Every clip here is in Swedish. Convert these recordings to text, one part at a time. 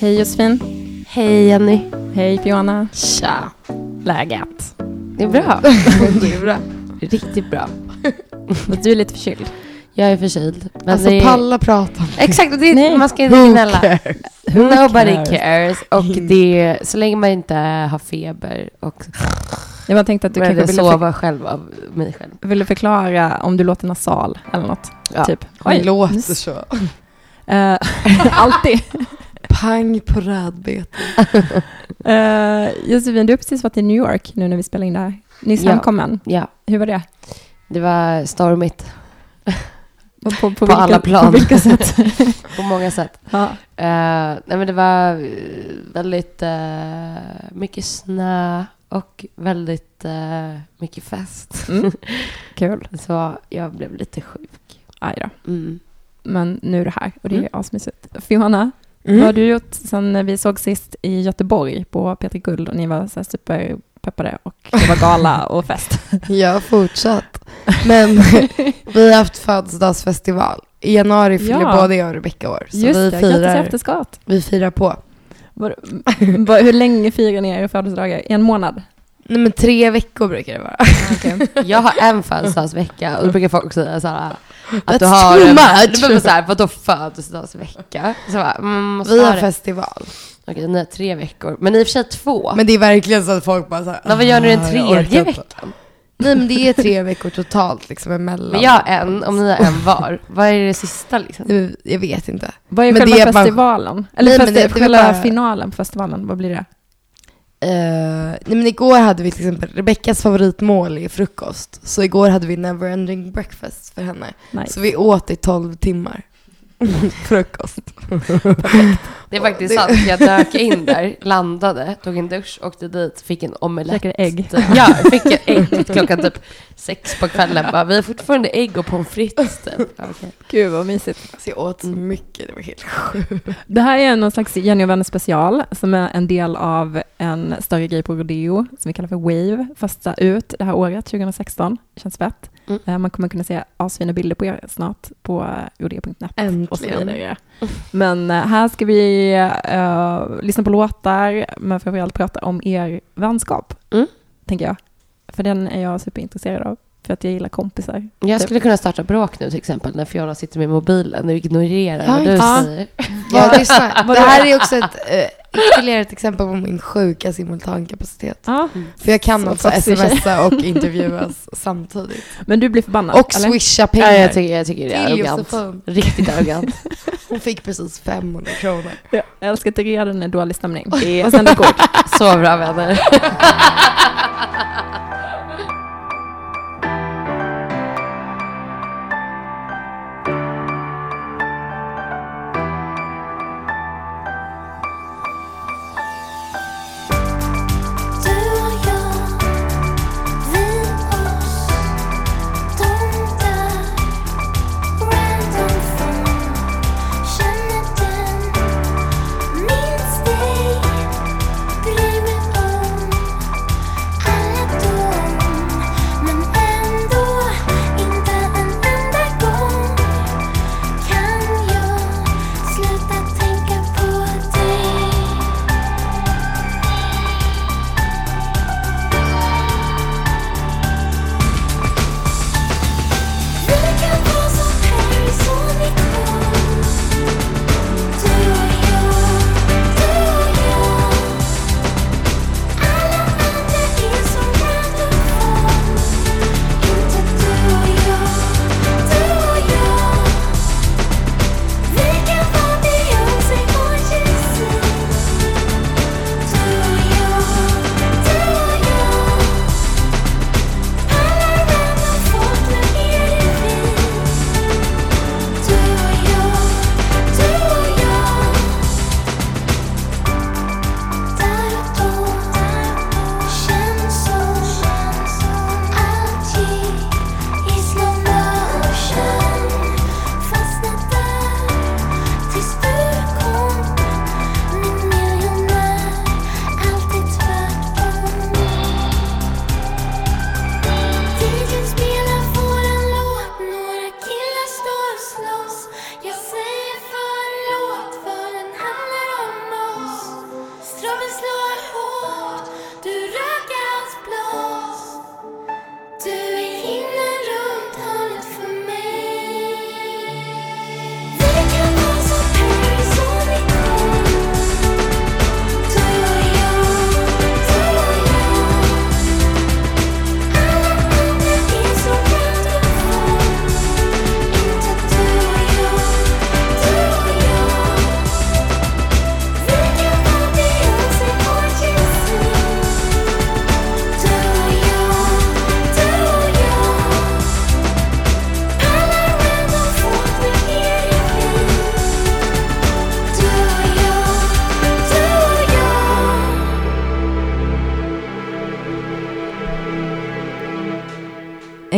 Hej Josefin. Hej Jenny. Hej Fiona. Tja. Läget? Det är bra. Det är bra. Riktigt bra. Du är lite förkyld. Jag är förkyld. Men Alltså det är... palla prata. Exakt, och det Nej. är, man ska inte Who gnälla. Nobody cares? cares. Och det, så länge man inte har feber och Jag bara tänkte att du kanske ville, för, sova själv av mig själv. ville förklara om du låter nasal eller något. Ja. Typ. Det låter nyss. så. Eh, alltid. Pang på rödbetan. Uh, Josefin, du har precis varit i New York nu när vi spelar in det här. Nyss Ja. hemkommen. Ja, Hur var det? det var stormigt På, på, På vilka, alla plan. På vilka sätt? på många sätt. ja. Eh, nej men det var eh, väldigt eh, mycket snö och väldigt eh, mycket fest. Mm. Kul. Så jag blev lite sjuk. Aj då. Mm. Men nu är det här och det är Mm. asmysigt. Fiona, vad har du gjort sen vi såg sist i Göteborg på Peter Guld och ni var så superpeppade och det var gala och fest? Jag har fortsatt. Men vi har haft födelsedagsfestival. I januari fyller Ja. både jag och Rebecca år. Så Just vi, det, firar, efterskott. vi firar på. Var, var, hur länge firar ni era födelsedagar? En månad? Nej men tre veckor brukar det vara. Jag har en födelsedagsvecka och då brukar folk säga så här att du har too en, much. Du behöver så här, vadå födelsedagsvecka? Så bara, mm, måste Vi ha har det. festival. Okej, ni har tre veckor. Men i och för sig två. Men det är verkligen så att folk bara så här, Men vad gör ni den "Ah, jag tredje orkar inte." veckan? Nej men det är tre veckor totalt liksom emellan. Men jag har en, om ni har en var. Vad är det sista liksom? Jag vet inte. Vad är Men själva det är bara- festivalen? Eller Nej, men festi- det- det själva bara- finalen på festivalen, vad blir det? Eh, nej men igår hade vi till exempel Rebeckas favoritmål är frukost. Så igår hade vi neverending breakfast för henne. Nice. Så vi åt i 12 timmar. frukost. Det är faktiskt Det- sant. Jag dök in där, landade, tog en dusch, åkte dit, fick en omelett. Käkade ägg. Typ. Ja, fick en ägg klockan typ sex på kvällen. Bara, vi har fortfarande ägg och pommes frites. Typ. Okej. Gud vad mysigt. Så jag åt så mycket, det var helt sjukt. Det här är någon slags Jenny och vänner special som är en del av en större grej på Rodeo som vi kallar för Wave. Första ut det här året, 2016. Känns fett. Mm. Eh, Man kommer kunna se asfina bilder på er snart på eh, så Äntligen. vidare. Men eh, här ska vi eh, lyssna på låtar, men framförallt prata om er vänskap, Mm. tänker jag. För den är jag superintresserad av, för att jag gillar kompisar. Jag skulle kunna starta bråk nu till exempel när Fiona sitter med mobilen och ignorerar Ja, vad du ja. säger. Ja. Det Vadå? här är också ett ytterligare ett exempel på min sjuka simultankapacitet. Ja, För jag kan Så alltså tjej. smsa och intervjuas samtidigt. men du blir förbannad, Och eller? swisha Ja, pengar. jag, tycker, jag tycker det är till arrogant. Josefin. Riktigt arrogant. Hon fick precis 500 kronor. Ja, jag älskar att det redan är dålig stämning. Och sen det går. Så bra vänner.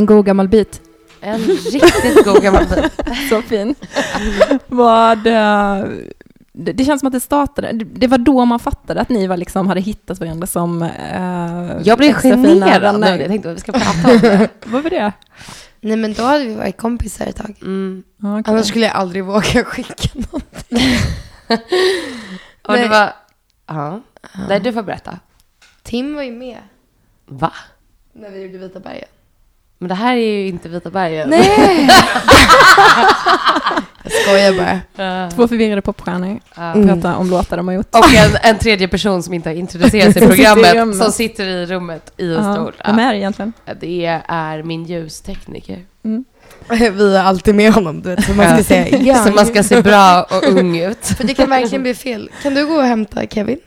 En god gammal bit. En riktigt god gammal bit. Så fin. Vad, eh, det, det känns som att det startade, det, det var då man fattade att ni var liksom, hade hittat varandra som eh, Jag blev generad vänner. Jag tänkte att vi ska prata om det. Vad var det? Nej men då hade vi varit kompisar ett tag. Mm. Okej. Annars skulle jag aldrig våga skicka något. Och det Nej. var... Ja. Nej, du får berätta. Tim var ju med Va? när vi gjorde Vita bergen. Men det här är ju inte Vita bergen. Nej! jag skojar bara. Två förvirrade popstjärnor Mm. pratar om låtar de har gjort. och en, en tredje person som inte har introducerats i Som sitter i programmet. som sitter i rummet i en stol. Vem är det egentligen? Det är min ljustekniker. Mm. Vi är alltid med honom, du vet. Så man ska säga ja. Så man ska se bra och ung ut. För det kan verkligen bli fel. Kan du gå och hämta Kevin?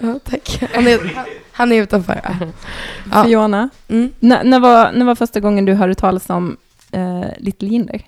Ja, tack. Han är, han är utanför. Ja. Fiona, Mm. när, när, var, när var första gången du hörde talas om eh, Little Jinder?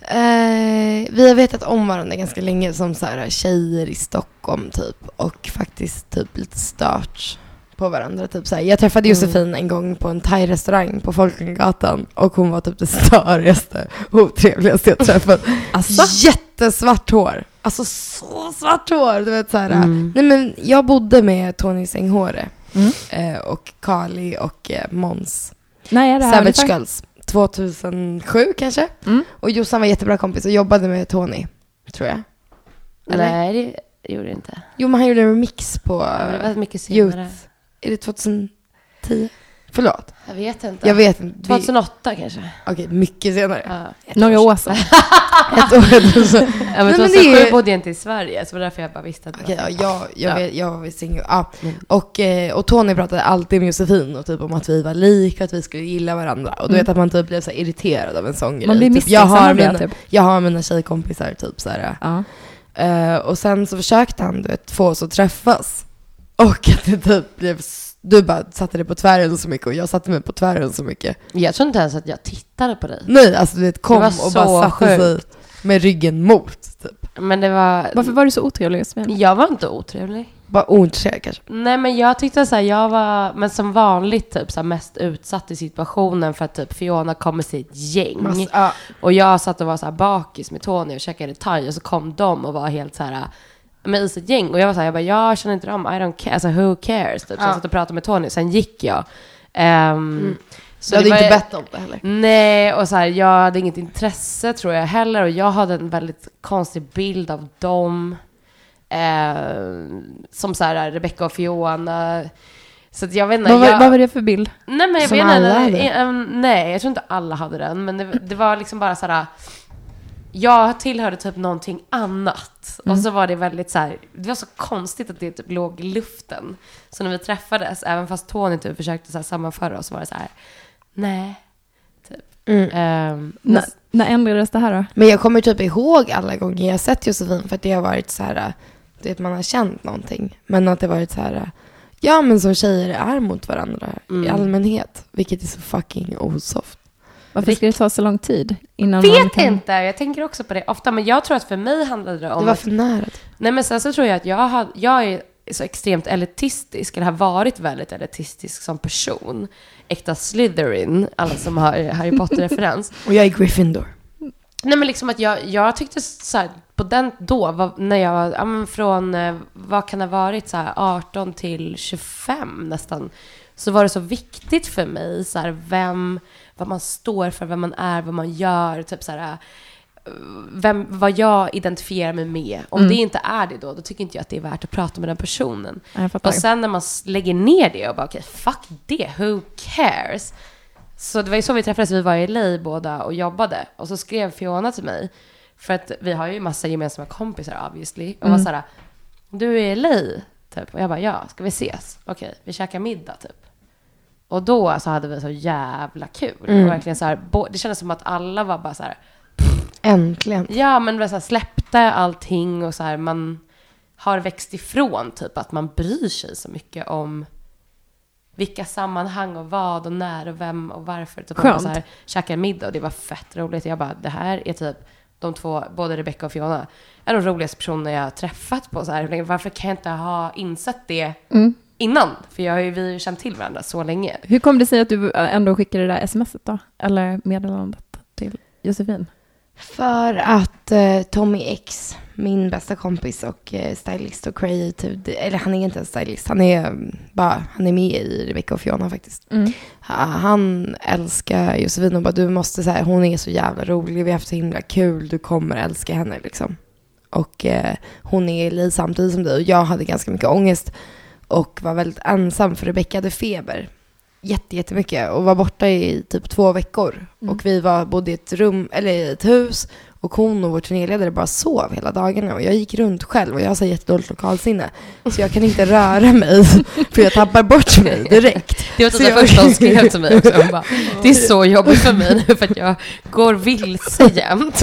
Eh, vi har vetat om varandra ganska länge som så här, tjejer i Stockholm typ. Och faktiskt typ lite stört på varandra. Typ, så här. Jag träffade Josefin en gång på en thai-restaurang på Folkungagatan. Och hon var typ det störigaste och otrevligaste jag träffat. Alltså? Jättesvart hår. Alltså så svart hår. Du vet så här. Mm. Nej men jag bodde med Tony Senghore. Mm. Eh, och Kali och eh, Måns. Savage? Girls. 2007 kanske. Mm. Och Jossan var jättebra kompis och jobbade med Tony, tror jag. Eller? Nej, det gjorde det inte. Jo, men han gjorde en remix på Ja, det var mycket Youth. Är det 2010? Förlåt, Jag vet inte. jag vet inte. Vi- 2008 kanske. Okej, mycket senare. Ja. Några år sedan. Ett år sedan. Ja, men Nej, men 2007 det är- bodde jag inte i Sverige, så det var därför jag bara visste att det Okej, var ja, jag, jag, Ja. vet, jag var singel. Ja. Mm. Och, eh, och Tony pratade alltid med Josefin och typ om att vi var lika, att vi skulle gilla varandra. Och du Mm. vet att man typ blev så irriterad av en sån grej. Man blir typ, jag, har mina, typ. jag har mina tjejkompisar typ så här. Ja. Eh, och sen så försökte han du vet, få oss att träffas. Och att det typ blev... Du bara satte dig på tvären så mycket och jag satte mig på tvären så mycket. Jag tror inte ens att jag tittade på dig. Nej, alltså du vet, kom var och bara satte sig sjukt. med ryggen mot. Typ. Men det var... Varför var du så otrevlig Josefin? Jag var inte otrevlig. Bara ointresserad kanske. Nej men jag tyckte så här, jag var, men som vanligt typ så här, mest utsatt i situationen för att typ Fiona kom med sitt gäng. Mass- ja. Och jag satt och var så här bakis med Tony och käkade thai och så kom de och var helt så här med i sitt gäng. Och jag var så här, jag bara, jag känner inte dem, I don't care, alltså who cares? Typ. Så Ja. jag satt och pratade med Tony, sen gick jag. Ehm, Så du hade det inte var- bett om det heller. Nej, och så här, jag hade inget intresse tror jag heller. Och jag hade en väldigt konstig bild av dem. Eh, som så här Rebecca och Fiona. Så att jag vet inte. Vad var, jag, vad var det för bild? nej, men jag som vet inte, alla hade? eh, eh, nej, jag tror inte alla hade den. Men det, det var liksom bara så här. Jag tillhörde typ någonting annat. Och så var det väldigt så här, det var så konstigt att det typ låg i luften. Så när vi träffades, även fast Tony typ försökte så här sammanföra oss, så var det så här, nej. Mm. Ehm, När, när ändrades det här då? Men jag kommer typ ihåg alla gånger jag sett Josefin för att det har varit så här, du vet man har känt någonting. Men att det varit så här, ja men som tjejer är mot varandra i Mm. allmänhet. Vilket är så fucking osoft. Varför ska det ta så lång tid innan man vet kan... inte, jag tänker också på det ofta, men jag tror att för mig handlade det om Det var att, för nära. nej men sen så tror jag att jag, har, jag är så extremt elitistisk, eller har varit väldigt elitistisk som person. Äkta Slytherin, alla som har Harry Potter-referens. Och jag är Gryffindor. Nej men liksom att jag, jag tyckte så här, på den då, var, när jag var, ja men från, eh, vad kan det ha varit, så här 18 till 25 nästan, så var det så viktigt för mig, så här, vem, vad man står för, vem man är, vad man gör, typ så här, vem, vad jag identifierar mig med. Om Mm. det inte är det då, då tycker inte jag att det är värt att prata med den personen. Och sen när man lägger ner det och bara okej, fuck det, who cares? Så det var ju så vi träffades, vi var i LA båda och jobbade. Och så skrev Fiona till mig, för att vi har ju massa gemensamma kompisar obviously. Och Mm. var såhär, du är i LA? Typ. Och jag bara, ja, ska vi ses? Okej, vi käkar middag typ. Och då så hade vi så jävla kul. Mm. Och verkligen så här, det kändes som att alla var bara så här, Äntligen. Ja, men det så här, släppte allting och så här, man har växt ifrån typ att man bryr sig så mycket om vilka sammanhang och vad och när och vem och varför. Typ man Skönt. så här, käkar middag och det var fett roligt. Jag bara, det här är typ de två, både Rebecca och Fiona, är de roligaste personerna jag har träffat på så här. Varför kan jag inte ha insett det Mm. Innan. För jag har ju, vi har ju känt till varandra så länge. Hur kom det sig att du ändå skickade det där smset då? Eller meddelandet till Josefin? För att eh, Tommy X, min bästa kompis och eh, stylist och creative, eller han är inte en stylist, han är mm, bara, han är med i Rebecca och Fiona faktiskt. Mm. Ha- Han älskar Josefin och bara du måste säga hon är så jävla rolig, vi har haft så himla kul, du kommer älska henne liksom. Och eh, hon är li samtidigt som dig och jag hade ganska mycket ångest och var väldigt ensam för Rebecca hade feber jätte, jättemycket och var borta i typ två veckor. Mm. Och vi var, bodde i ett rum, eller i ett hus och hon och vår turnéledare bara sov hela dagarna och jag gick runt själv och jag har så jättedåligt lokalsinne. Så jag kan inte röra mig för jag tappar bort mig direkt. Det var Så det jag- första hon skrev till mig också. Hon bara, det är så jobbigt för mig nu för att jag går vilse jämt.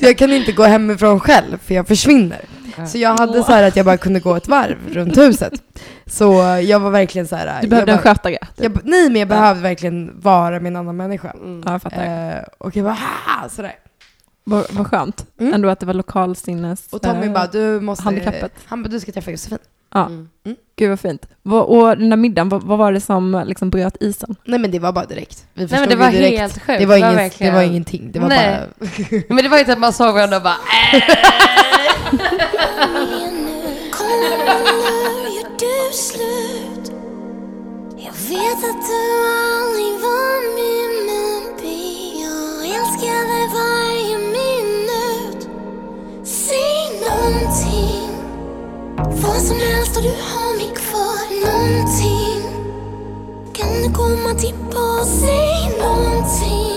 Jag kan inte gå hemifrån själv för jag försvinner. Så jag hade så här att jag bara kunde gå ett varv runt huset. Så jag var verkligen så här. Du behövde jag en bara, skötare? jag, ba- Nej men jag behövde verkligen vara med en annan människa. Mm. Ja, jag fattar. Eh, och jag bara "Ah", sådär. Vad, vad skönt. Mm. Ändå att det var lokalsinnes... Och Tommy bara, du måste... handikappet. Han bara, du ska träffa Josefin. Ja, Mm. gud vad fint. Och den där middagen, vad, vad var det som liksom bröt isen? Nej men det var bara direkt. Vi Nej men det var direkt. helt sjukt. Det var, ingen, verkligen- det var ingenting. Det var Nej. bara... Men det var ju inte att man såg varandra och bara äh. Kommer nu gör du slut Jag vet att du aldrig var min mobil Jag älskar dig varje minut Säg nånting Vad som helst och du har mig kvar Nånting Kan du komma tillbaka Säg nånting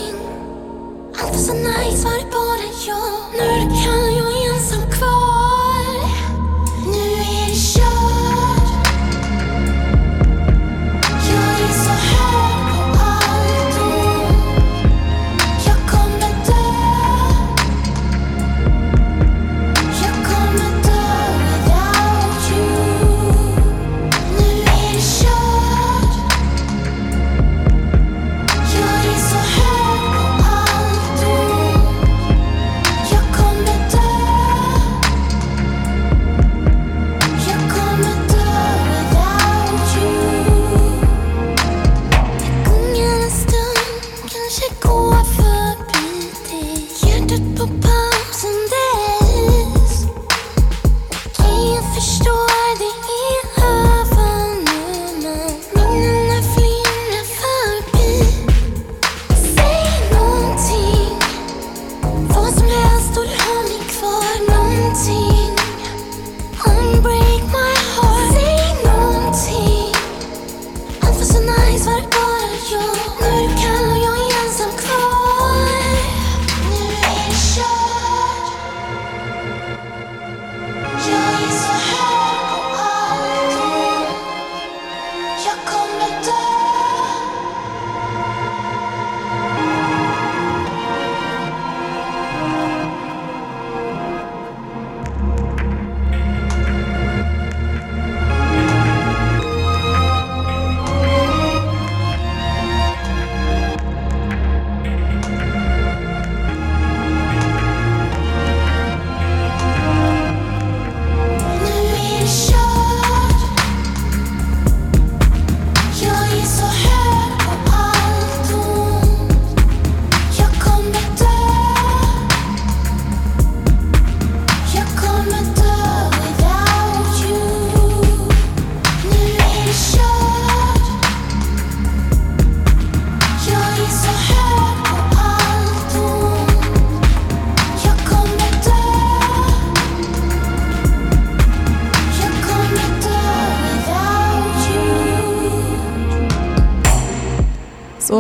allt var så nice, var det bara jag? Nu är det kall, jag är ensam kvar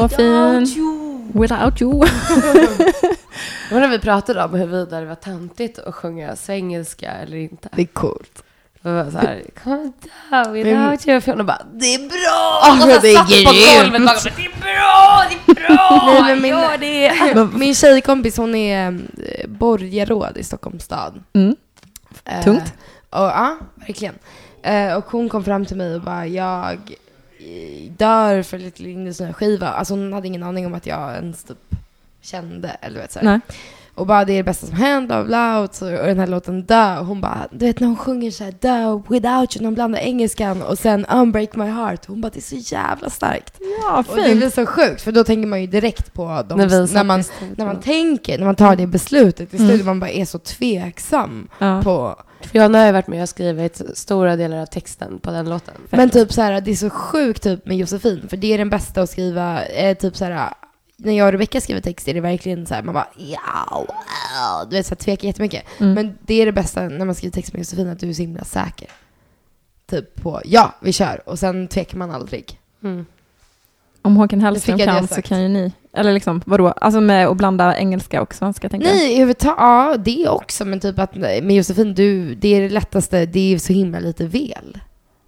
Så fin. Without you. Det var när vi pratade om huruvida det var töntigt att sjunga svengelska eller inte. Det är coolt. Det var så här, come down without you. Och Fiona bara, det är bra! Åh, och så det är satt på golvet bakom mig, det är bra, det är bra! Nej, men min- Gör det! Min tjejkompis hon är eh, borgarråd i Stockholms stad. Mm. Tungt. Och, ja, verkligen. Eh, och hon kom fram till mig och bara, jag dör för Little Indies nya skiva. Alltså hon hade ingen aning om att jag ens typ kände, eller vet så här. Nej. Och bara det är det bästa som hänt, bla bla, och, så, och den här låten Dö, och hon bara, du vet när hon sjunger så här Dö, without you, när hon blandar engelskan och sen Unbreak my heart, hon bara det är så jävla starkt. Ja, Och det blir så sjukt, för då tänker man ju direkt på de, När när, man, när man tänker, när man tar det beslutet i Mm. slutet, man bara är så tveksam Ja. på Fiona har ju varit med och skrivit stora delar av texten på den låten. Men typ så här, det är så sjukt typ med Josefin, för det är den bästa att skriva, eh, typ så här, när jag och Rebecca skriver text är det verkligen så här, man bara ja, wow, du vet så här, tvekar jättemycket. Mm. Men det är det bästa när man skriver text med Josefin, att du är så himla säker. Typ på, ja, vi kör, och sen tvekar man aldrig. Mm. Om Håkan Hellström kan så kan ju ni. Eller liksom, vadå? Alltså med att blanda engelska och svenska tänkte jag. Nej, överhuvudtaget, ja det också, men typ att med Josefin, du, det är det lättaste, det är så himla lite vel.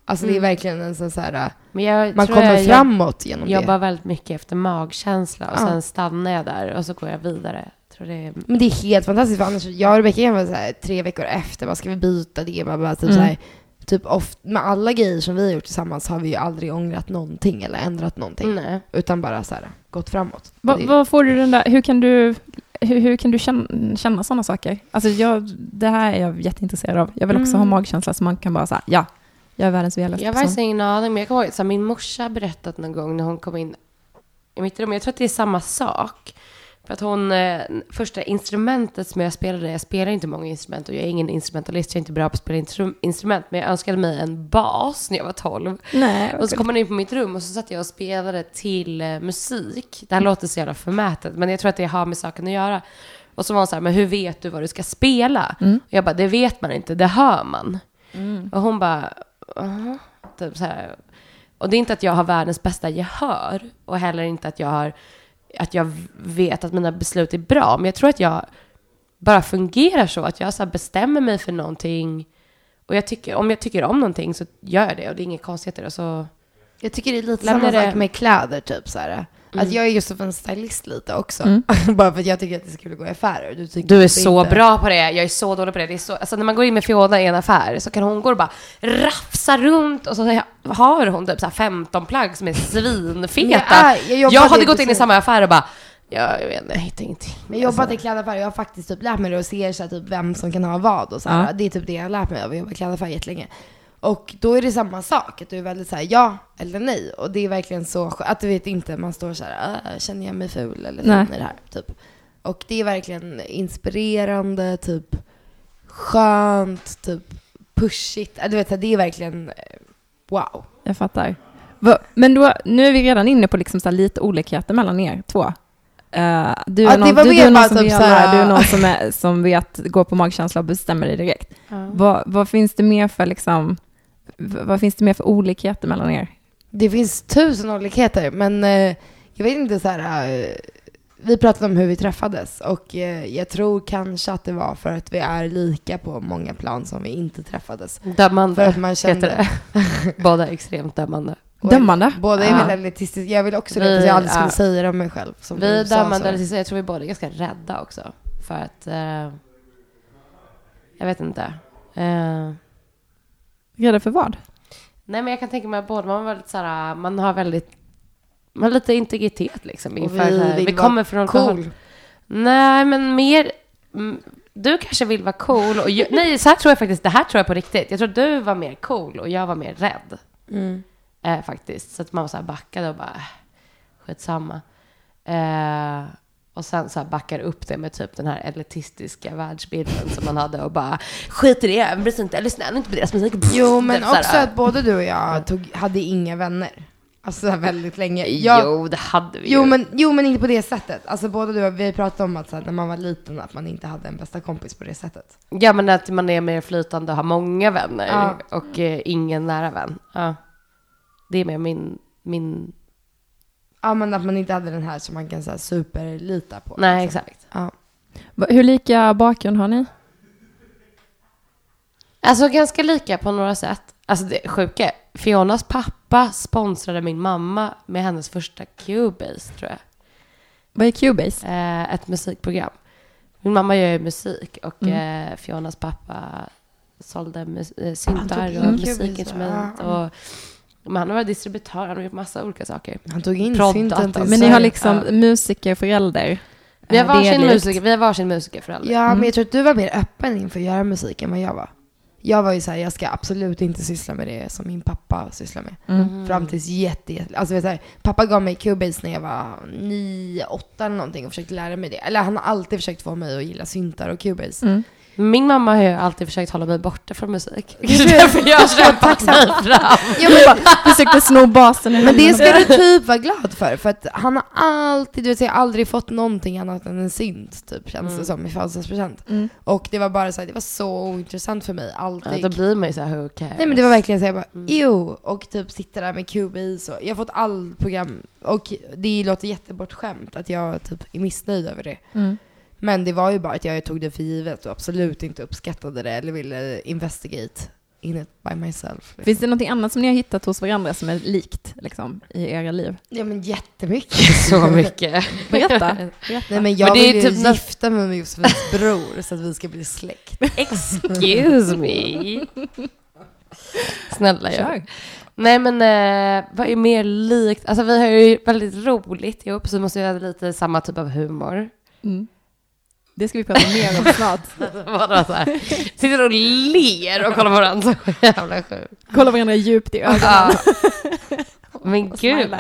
Alltså det är Mm. verkligen en sån så här, Men jag man tror kommer jag framåt genom jobbar det. väldigt mycket efter magkänsla och Ja. sen stannar jag där och så går jag vidare. Jag tror det är... Men det är helt fantastiskt för annars, jag och Rebecca kan vara så här, tre veckor efter, vad ska vi byta det? Bara, bara, typ Mm. så här, typ oft, med alla grejer som vi har gjort tillsammans har vi ju aldrig ångrat någonting eller ändrat någonting. Nej. Utan bara så här, gått framåt. Va, Det- vad får du den där, hur kan du, hur, hur kan du känna, känna sådana saker? Alltså jag, det här är jag jätteintresserad av. Jag vill också Mm. ha magkänsla så man kan bara säga ja, jag är världens veligaste Jag har faktiskt ingen aning, men jag kommer ihåg att min morsa har berättat någon gång när hon kom in i mitt rum. Jag tror att det är samma sak. För att hon, eh, första instrumentet som jag spelade, jag spelar inte många instrument och jag är ingen instrumentalist, jag är inte bra på att spela instru- instrument, men jag önskade mig en bas när jag var 12. Nej, Och så kom man in på mitt rum och så satt jag och spelade till eh, musik. Det här låter så jävla förmätet, men jag tror att det har med saken att göra. Och så var hon så här, men hur vet du vad du ska spela? Mm. Och jag bara, det vet man inte, det hör man. Mm. Och hon bara, "Jaha." typ så här. Och det är inte att jag har världens bästa gehör och heller inte att jag har, att jag vet att mina beslut är bra. Men jag tror att jag bara fungerar så, att jag så bestämmer mig för någonting. Och jag tycker, om jag tycker om någonting så gör jag det och det är inga konstigheter. Och så, Jag tycker det är lite samma det- sak med kläder typ så här. Mm. Att jag är Josefins stylist lite också. Mm. bara för att jag tycker att det är kul att gå i affärer. Du, tycker du är så inte. bra på det, jag är så dålig på det. det är så, alltså när man går in med Fiona i en affär så kan hon gå och bara rafsa runt och så har hon typ så här 15 plagg som är svinfeta. Men jag jag jag hade gått in i samma affär och bara, ja, jag vet inte, jag hittar ingenting. Men jag jobbat Alltså. i klädaffär och jag har faktiskt typ lärt mig det och ser så här, typ vem som kan ha vad och så här. Ja. Det är typ det jag har lärt mig av att jobba i klädaffär jättelänge. Och då är det samma sak, att du är väldigt så här ja eller nej. Och det är verkligen så att du vet inte, man står så här, "Ah, känner jag mig ful eller Nej. i det här? Typ. Och det är verkligen inspirerande, typ skönt, typ pushigt. Ja, Du vet, det är verkligen eh, wow. Jag fattar. Men då, nu är vi redan inne på liksom så lite olikheter mellan er två. Eh, du, Ja, är det någon, du, du mer är någon som typ här- du är någon som, är, som vet, går på magkänsla och bestämmer dig direkt. Ja. Vad, vad finns det mer för liksom, vad finns det mer för olikheter mellan er? Det finns tusen olikheter, men eh, jag vet inte så här. Eh, vi pratade om hur vi träffades och eh, jag tror kanske att det var för att vi är lika på många plan som vi inte träffades. För Dömande att man kände... heter det. Båda är extremt dömande. och- Dömande? Båda är Ja. väl elitistiska. Jag vill också Vi- det, för jag aldrig skulle ja. säga det om mig själv. Som Vi är dömande, så jag tror vi båda är ganska rädda också. För att, eh, jag vet inte. Rädda för vad? nej men jag kan tänka mig att båda, man, var väldigt, såhär, man har väldigt, man har lite integritet liksom. Inför vi här- vi vara kommer från. Cool. Nej, men mer... mm, Du kanske vill vara cool och jag, nej, så här tror jag faktiskt, det här tror jag på riktigt. Jag tror du var mer cool och jag var mer rädd. Mm. Eh, faktiskt. Så att man var så här backade och bara, äh, skitsamma. Eh, och sen så här backar upp det med typ den här elitistiska världsbilden som man hade och bara, skit i det, jag bryr inte, lyssna inte på deras musik. Jo, men Typ här, också att både du och jag tog, hade inga vänner. Alltså så här väldigt länge. Jag, Jo, det hade vi Jo ju. men, jo men inte på det sättet. Alltså både du och vi pratade om att så här, när man var liten att man inte hade en bästa kompis på det sättet. Ja, men att man är mer flytande och har många vänner Ja. och eh, ingen nära vän. Ja. Det är mer min, min... Ja men att man inte hade den här som man kan så här, superlita på. Nej, liksom. exakt. Ja. Hur lika bakgrund har ni? Alltså ganska lika på några sätt. Alltså det sjuka, Fionas pappa sponsrade min mamma med hennes första Cubase, tror jag. Vad är Cubase? Eh, ett musikprogram. Min mamma gör ju musik och Mm. eh, Fionas pappa sålde mus- eh, syntar och musikinstrument. Och, men han var distributör, han har gjort massa olika saker. Han tog in synten till dem. Men ni har liksom musikerförälder Vi har Eh, varsin musiker, vi har varsin musikerförälder. Ja, Mm. men jag tror att du var mer öppen inför att göra musik än vad jag var. Jag var ju såhär, jag ska absolut inte syssla med det som min pappa sysslar med. Mm. Fram tills jätte, jätte alltså vet du, pappa gav mig Cubase när jag var 9, 8 eller någonting och försökte lära mig det. Eller han har alltid försökt få mig att gilla syntar och Cubase. Mm. Min mamma har ju alltid försökt hålla mig borta från musik. Det är Därför jag kämpat mig fram. Ja, men, Försökte sno basen men det ska du typ vara glad för, för att han har alltid, du vet, jag har aldrig fått någonting annat än en synt, typ, känns det Mm. som, i födelsedagspresent. Mm. Och det var bara så här, det var så ointressant för mig, Ja, alltid. då blir man ju såhär, who cares? Nej men det var verkligen så jag bara, Mm. jo, och typ sitta där med Cubase och jag har fått all program, och det låter jättebortskämt att jag typ är missnöjd över det. Mm. Men det var ju bara att jag tog det för givet och absolut inte uppskattade det eller ville investigate in it by myself. Liksom. Finns det något annat som ni har hittat hos varandra som är likt liksom, i era liv? Ja men jättemycket. så mycket. Berätta. Berätta. Nej men jag Men vill ju typ gifta mig med Josefins bror så att vi ska bli släkt. Excuse me. Snälla Kör. jag. Nej men eh, vad är mer likt? Alltså vi har ju väldigt roligt ihop så vi måste göra lite samma typ av humor. Mm. Det ska vi prata mer om snart. Vadå så här? Sitter och ler och kollar på varandra så jävla sjukt. Kolla varandra djupt i ögonen. Men gud.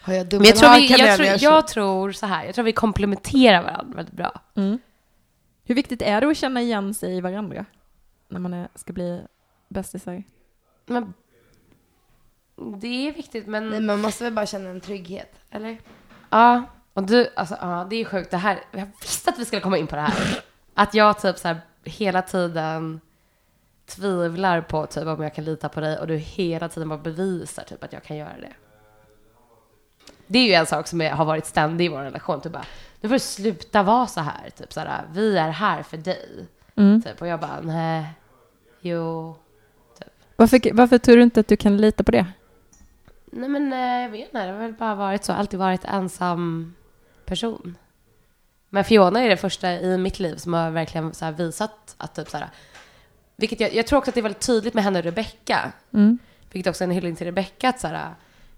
Har jag Men jag tror, vi, jag, tror, jag tror så här, jag tror vi komplementerar varandra väldigt bra. Mm. Hur viktigt är det att känna igen sig i varandra när man är, ska bli bästisar? Men det är viktigt men... Nej, man måste väl bara känna en trygghet, eller? Ja, och du, alltså ja, det är sjukt det här. Jag visste att vi skulle komma in på det här. Att jag typ så här hela tiden tvivlar på typ om jag kan lita på dig och du hela tiden bara bevisar typ att jag kan göra det. Det är ju en sak som är, har varit ständig i vår relation. Typ bara, nu får du sluta vara så här. Typ så här, vi är här för dig. Mm. Typ, och jag bara, nej, jo. Varför, varför tror du inte att du kan lita på det? Nej men eh, jag vet inte, det har väl bara varit så, alltid varit ensam person. Men Fiona är det första i mitt liv som har verkligen så här visat att typ så här, vilket jag, jag tror också att det är väldigt tydligt med henne och Rebecca, Mm. vilket också är en hyllning till Rebecca, att så här,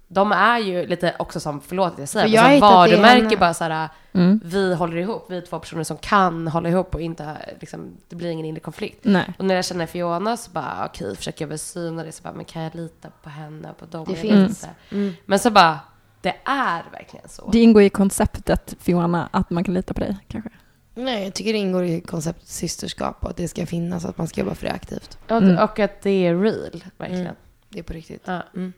de är ju lite också som, förlåt att jag säger, men jag har som i varumärke bara så här, Mm. vi håller ihop, vi är två personer som kan hålla ihop och inte, liksom, det blir ingen inre konflikt. Nej. Och när jag känner Fiona så bara, okej, försöker jag väl syna det, så bara, men kan jag lita på henne och på dem? Det Jag finns. Mm. Men så bara, det är verkligen så. Det ingår i konceptet, Fiona, att man kan lita på dig, kanske. Nej, jag tycker det ingår i konceptet systerskap och att det ska finnas att man ska jobba för det aktivt. Och, Mm. och att det är real, verkligen. Mm. Det är på riktigt. Ja. Mm.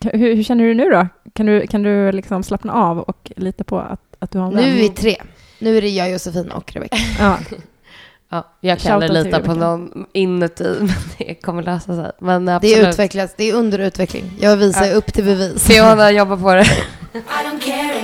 Hur, hur känner du nu då? Kan du, kan du liksom slappna av och lita på att, att du har en Nu är vän? vi tre. Nu är det jag, Josefin och Rebecka. Ja. Ja, jag kan aldrig lita på någon inuti, men det kommer lösa sig. Men Det absolut. är utvecklas, det är under utveckling. Jag visar Ja. upp till bevis. Fiona jobbar på det. I don't care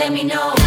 Let me know.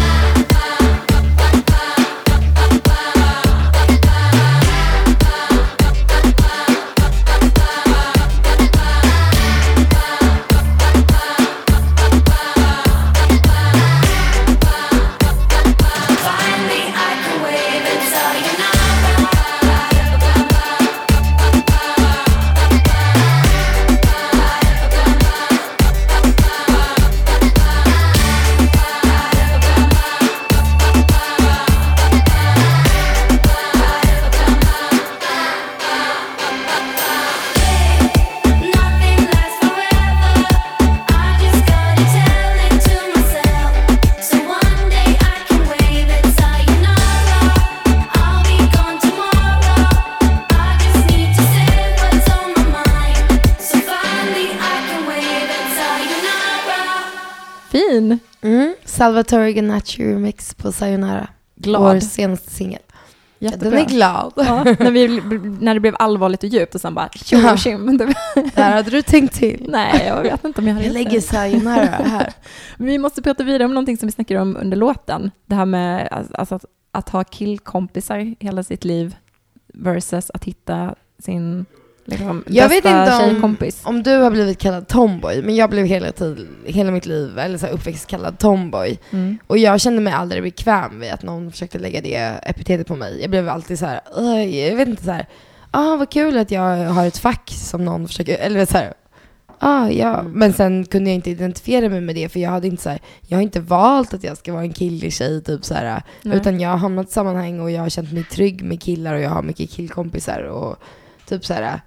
Salvatore Ganacci remix på Sayonara. Glad. Vår senaste singel. Ja, Jättebra. den är glad. Ja, när, vi, när det blev allvarligt och djupt och sen bara tjo och tjim. Där hade du tänkt till. Nej, jag vet inte om jag hade Jag lägger. Sayonara här. Vi måste prata vidare om någonting som vi snackade om under låten. Det här med alltså, att, att ha killkompisar hela sitt liv versus att hitta sin liksom, Jag vet inte om- tjejkompis. Om du har blivit kallad tomboy, men jag blev hela, tid, hela mitt liv, eller så uppväxt kallad tomboy. Mm. Och jag kände mig aldrig bekväm vid att någon försökte lägga det epitetet på mig. Jag blev alltid så här, "Oj", jag vet inte så här, ah vad kul att jag har ett fack som någon försöker, eller så här, ah ja. Mm. Men sen kunde jag inte identifiera mig med det för jag hade inte så här, jag har inte valt att jag ska vara en killig tjej typ så här. Nej. Utan jag har hamnat i sammanhang och jag har känt mig trygg med killar och jag har mycket killkompisar och typ så här.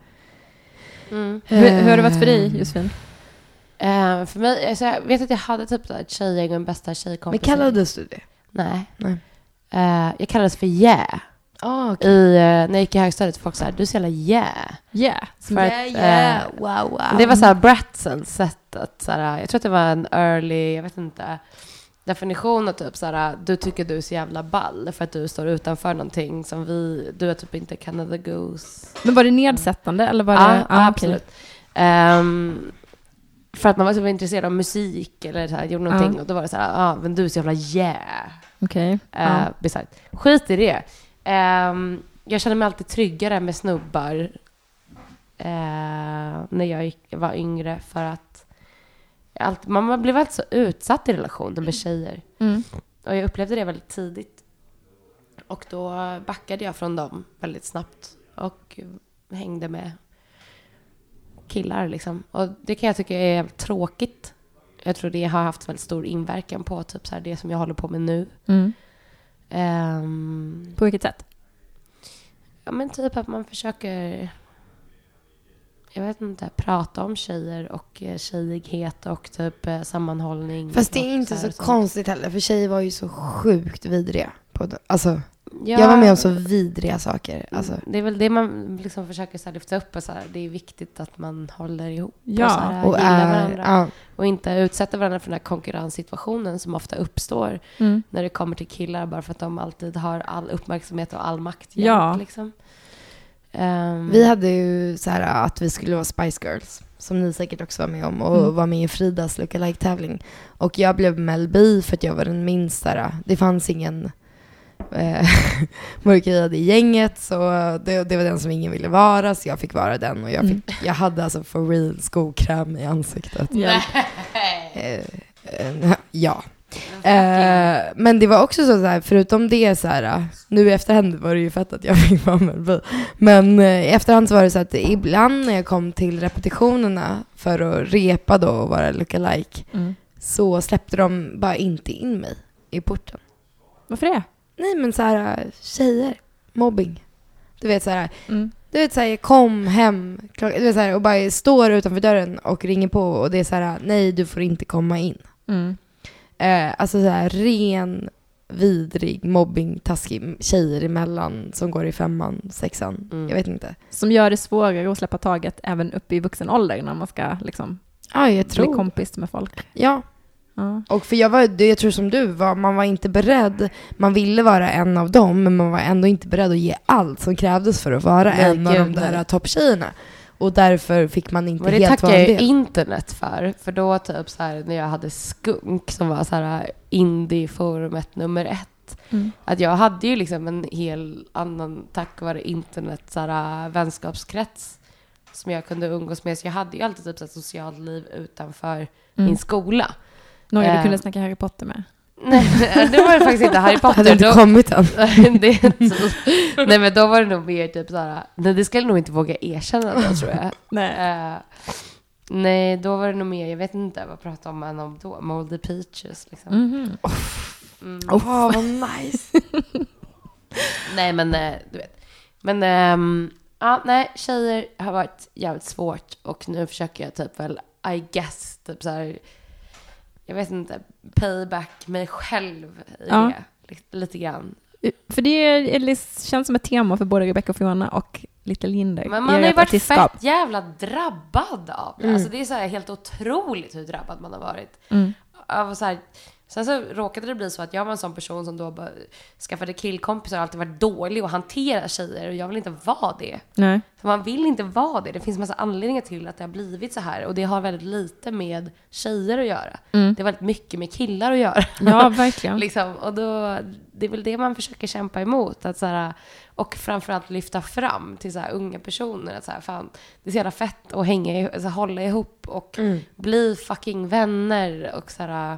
Mm. hur, hur har det varit för dig, Josefin? Eh, för mig, alltså jag vet att jag hade typ så här ett tjejgäng och en bästa Men tjejkompis. kallades du det? Nej. Nej. Eh, jag kallades för yeah. Ah, okej. I, eh, när jag gick i högstadiet, folk sa du är så jävla yeah. Yeah. För att, eh, wow, wow. Det var så här Bratzels sätt att så här, jag tror att det var en early, jag vet inte, definition av typ så här, du tycker du är så jävla ball för att du står utanför någonting som vi, du är typ inte Canada Goose. Men var det nedsättande eller var det? ja, ah, okej. absolut. Ehm, för att man var så intresserad av musik eller så här, gjorde någonting Ja. och då var det så här, ah, men du är så jävla yeah. Okej. Uh, Ja. Bisarrt. Skit i det. Ehm, jag kände mig alltid tryggare med snubbar eh, när jag var yngre för att alltid, man blev alltid så utsatt i relationer med tjejer. Mm. Och jag upplevde det väldigt tidigt. Och då backade jag från dem väldigt snabbt och hängde med killar liksom. Och det kan jag tycka är tråkigt. Jag tror det har haft väldigt stor inverkan på typ så här det som jag håller på med nu. Mm. Ehm, På vilket sätt? ja men typ att man försöker jag vet inte, prata om tjejer och eh, tjejighet och typ eh, sammanhållning. Fast det är inte så sånt. konstigt heller, för tjejer var ju så sjukt vidriga. På. Alltså, Ja, Jag var med om så vidriga saker. Alltså, Det är väl det man liksom försöker så lyfta upp och så här, det är viktigt att man håller ihop Ja, och, så här, och gillar är, varandra. ja, Och inte utsätter varandra för den här konkurrenssituationen som ofta uppstår Mm. när det kommer till killar bara för att de alltid har all uppmärksamhet och all makt Ja. liksom. Ehm, vi hade ju så här att vi skulle vara Spice Girls, som ni säkert också var med om, och Mm. var med i Fridas lookalike-tävling. Och jag blev Mel B för att jag var den minsta. Det fanns ingen eh, mörkhyad i gänget, så det, det var den som ingen ville vara, så jag fick vara den. Och jag, Mm. fick, jag hade alltså for real skokräm i ansiktet. Hjälp. Eh, eh, ja. Eh, men det var också så, så här, förutom det så här, nu i efterhand var det ju fett att jag fick vara med Men eh, i efterhand så var det så att ibland när jag kom till repetitionerna för att repa då och vara lookalike Mm. så släppte de bara inte in mig i porten. Varför det? Nej men så här, tjejer, mobbing. Du vet så här, Mm. du vet såhär, kom hem, du vet såhär, och bara står utanför dörren och ringer på och det är såhär, nej du får inte komma in. Mm. Eh, alltså såhär ren, vidrig, mobbing, taskig tjejer emellan som går i femman, sexan, Mm. jag vet inte. Som gör det svårare att släppa taget även upp i vuxen ålder när man ska liksom Ja, jag bli tror. kompis med folk. Ja, Ja. och för jag var, jag tror som du var, man var inte beredd, man ville vara en av dem, men man var ändå inte beredd att ge allt som krävdes för att vara Nej, en av de där topptjejerna. Och därför fick man inte det helt tackar vara jag en ju del. internet för. För då typ så här när jag hade Skunk som var så här indie-forumet nummer ett. Mm. Att jag hade ju liksom en hel annan, tack vare internet, så här, vänskapskrets som jag kunde umgås med. Så jag hade ju alltid typ här, socialt liv utanför Mm. min skola. Några du Eh. kunde snacka Harry Potter med. Nej, det var det faktiskt inte Harry Potter. Hade inte Då- kommit än. det är typ, nej men då var det nog mer typ såhär, nej det skulle jag nog inte våga erkänna då tror jag. Nej. Eh, nej, då var det nog mer, jag vet inte, vad pratade man om då? Moldy Peaches liksom. Mhm. Mm. Åh, vad nice. Nej men eh, du vet. Men ehm, ja, nej, tjejer har varit jävligt svårt och nu försöker jag typ väl, I guess, typ så här. Jag vet inte, payback mig själv i Ja. det. Lite, lite grann. För det är, det känns som ett tema för både Rebecca och Fiona och Little Jinder. Men man har ju varit artistskap. fett jävla drabbad av det. Mm. Alltså det är så här helt otroligt hur drabbad man har varit. Mm. av så här, Sen så råkade det bli så att jag var en sån person som då bara skaffade killkompisar och alltid varit dålig och hantera tjejer och jag vill inte vara det. Nej. För man vill inte vara det. Det finns massa anledningar till att det har blivit så här och det har väldigt lite med tjejer att göra. Mm. Det har väldigt mycket med killar att göra. Ja, verkligen. liksom, och då, det är väl det man försöker kämpa emot. Att så här, och framförallt lyfta fram till så här unga personer. Att så här, fan, det är så jävla fett att hänga, alltså, hålla ihop och Mm. bli fucking vänner. Och så här,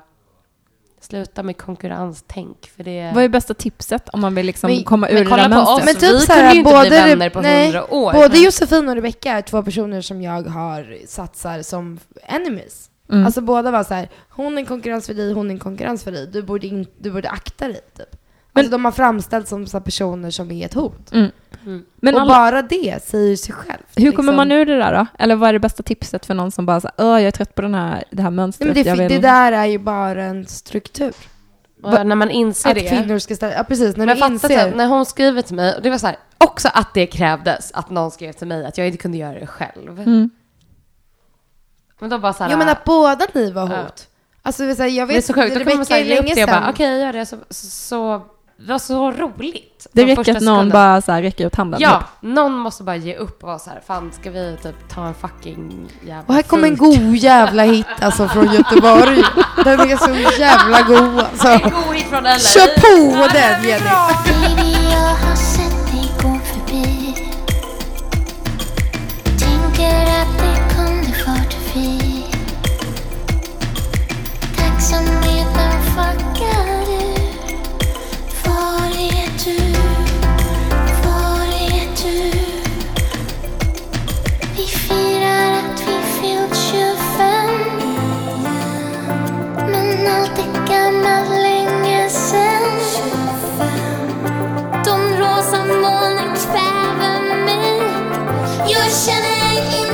sluta med konkurrenstänk. För det Vad är bästa tipset om man vill liksom Men- komma ur men det där mönstret? Men typ vi så här, kunde ju inte både- bli vänner på nej, hundra år. Både men- Josefin och Rebecca är två personer som jag har satsar som enemies. Mm. Alltså båda var så här, hon är en konkurrens för dig, hon är en konkurrens för dig. Du borde, in, du borde akta dig, typ. Men- alltså de har framställts som så personer som är ett hot. Mm. Mm. Men och alla, bara det säger sig själv. hur kommer liksom. man ur det där då? Eller vad är det bästa tipset för någon som bara så här, "Åh, jag är trött på den här, det här Nej, mönstret. men det, vill... det där är ju bara en struktur. Och när man inser Att det. kvinnor ska ställa... Ja, precis. När Men du inser... att när hon skriver till mig, och det var så här, också att det krävdes att någon skrev till mig att jag inte kunde göra det själv. Mm. Men då bara så här, Jo, men att båda ni var Ja. hot. Alltså, vill säga, jag det är vet, så sjukt, då kommer man så här, är ge upp det och bara, okej, jag gör det. Så, så, så, det var så roligt. Det räcker första att någon sekunden. bara så här räcker ut handen. Ja, typ. någon måste bara ge upp och vara så här, fan ska vi typ ta en fucking jävla Och här kommer en god jävla hit alltså från Göteborg. Den är så jävla god alltså. En god hit från LA. Kör på den Jenny! Tänker att det Jag känner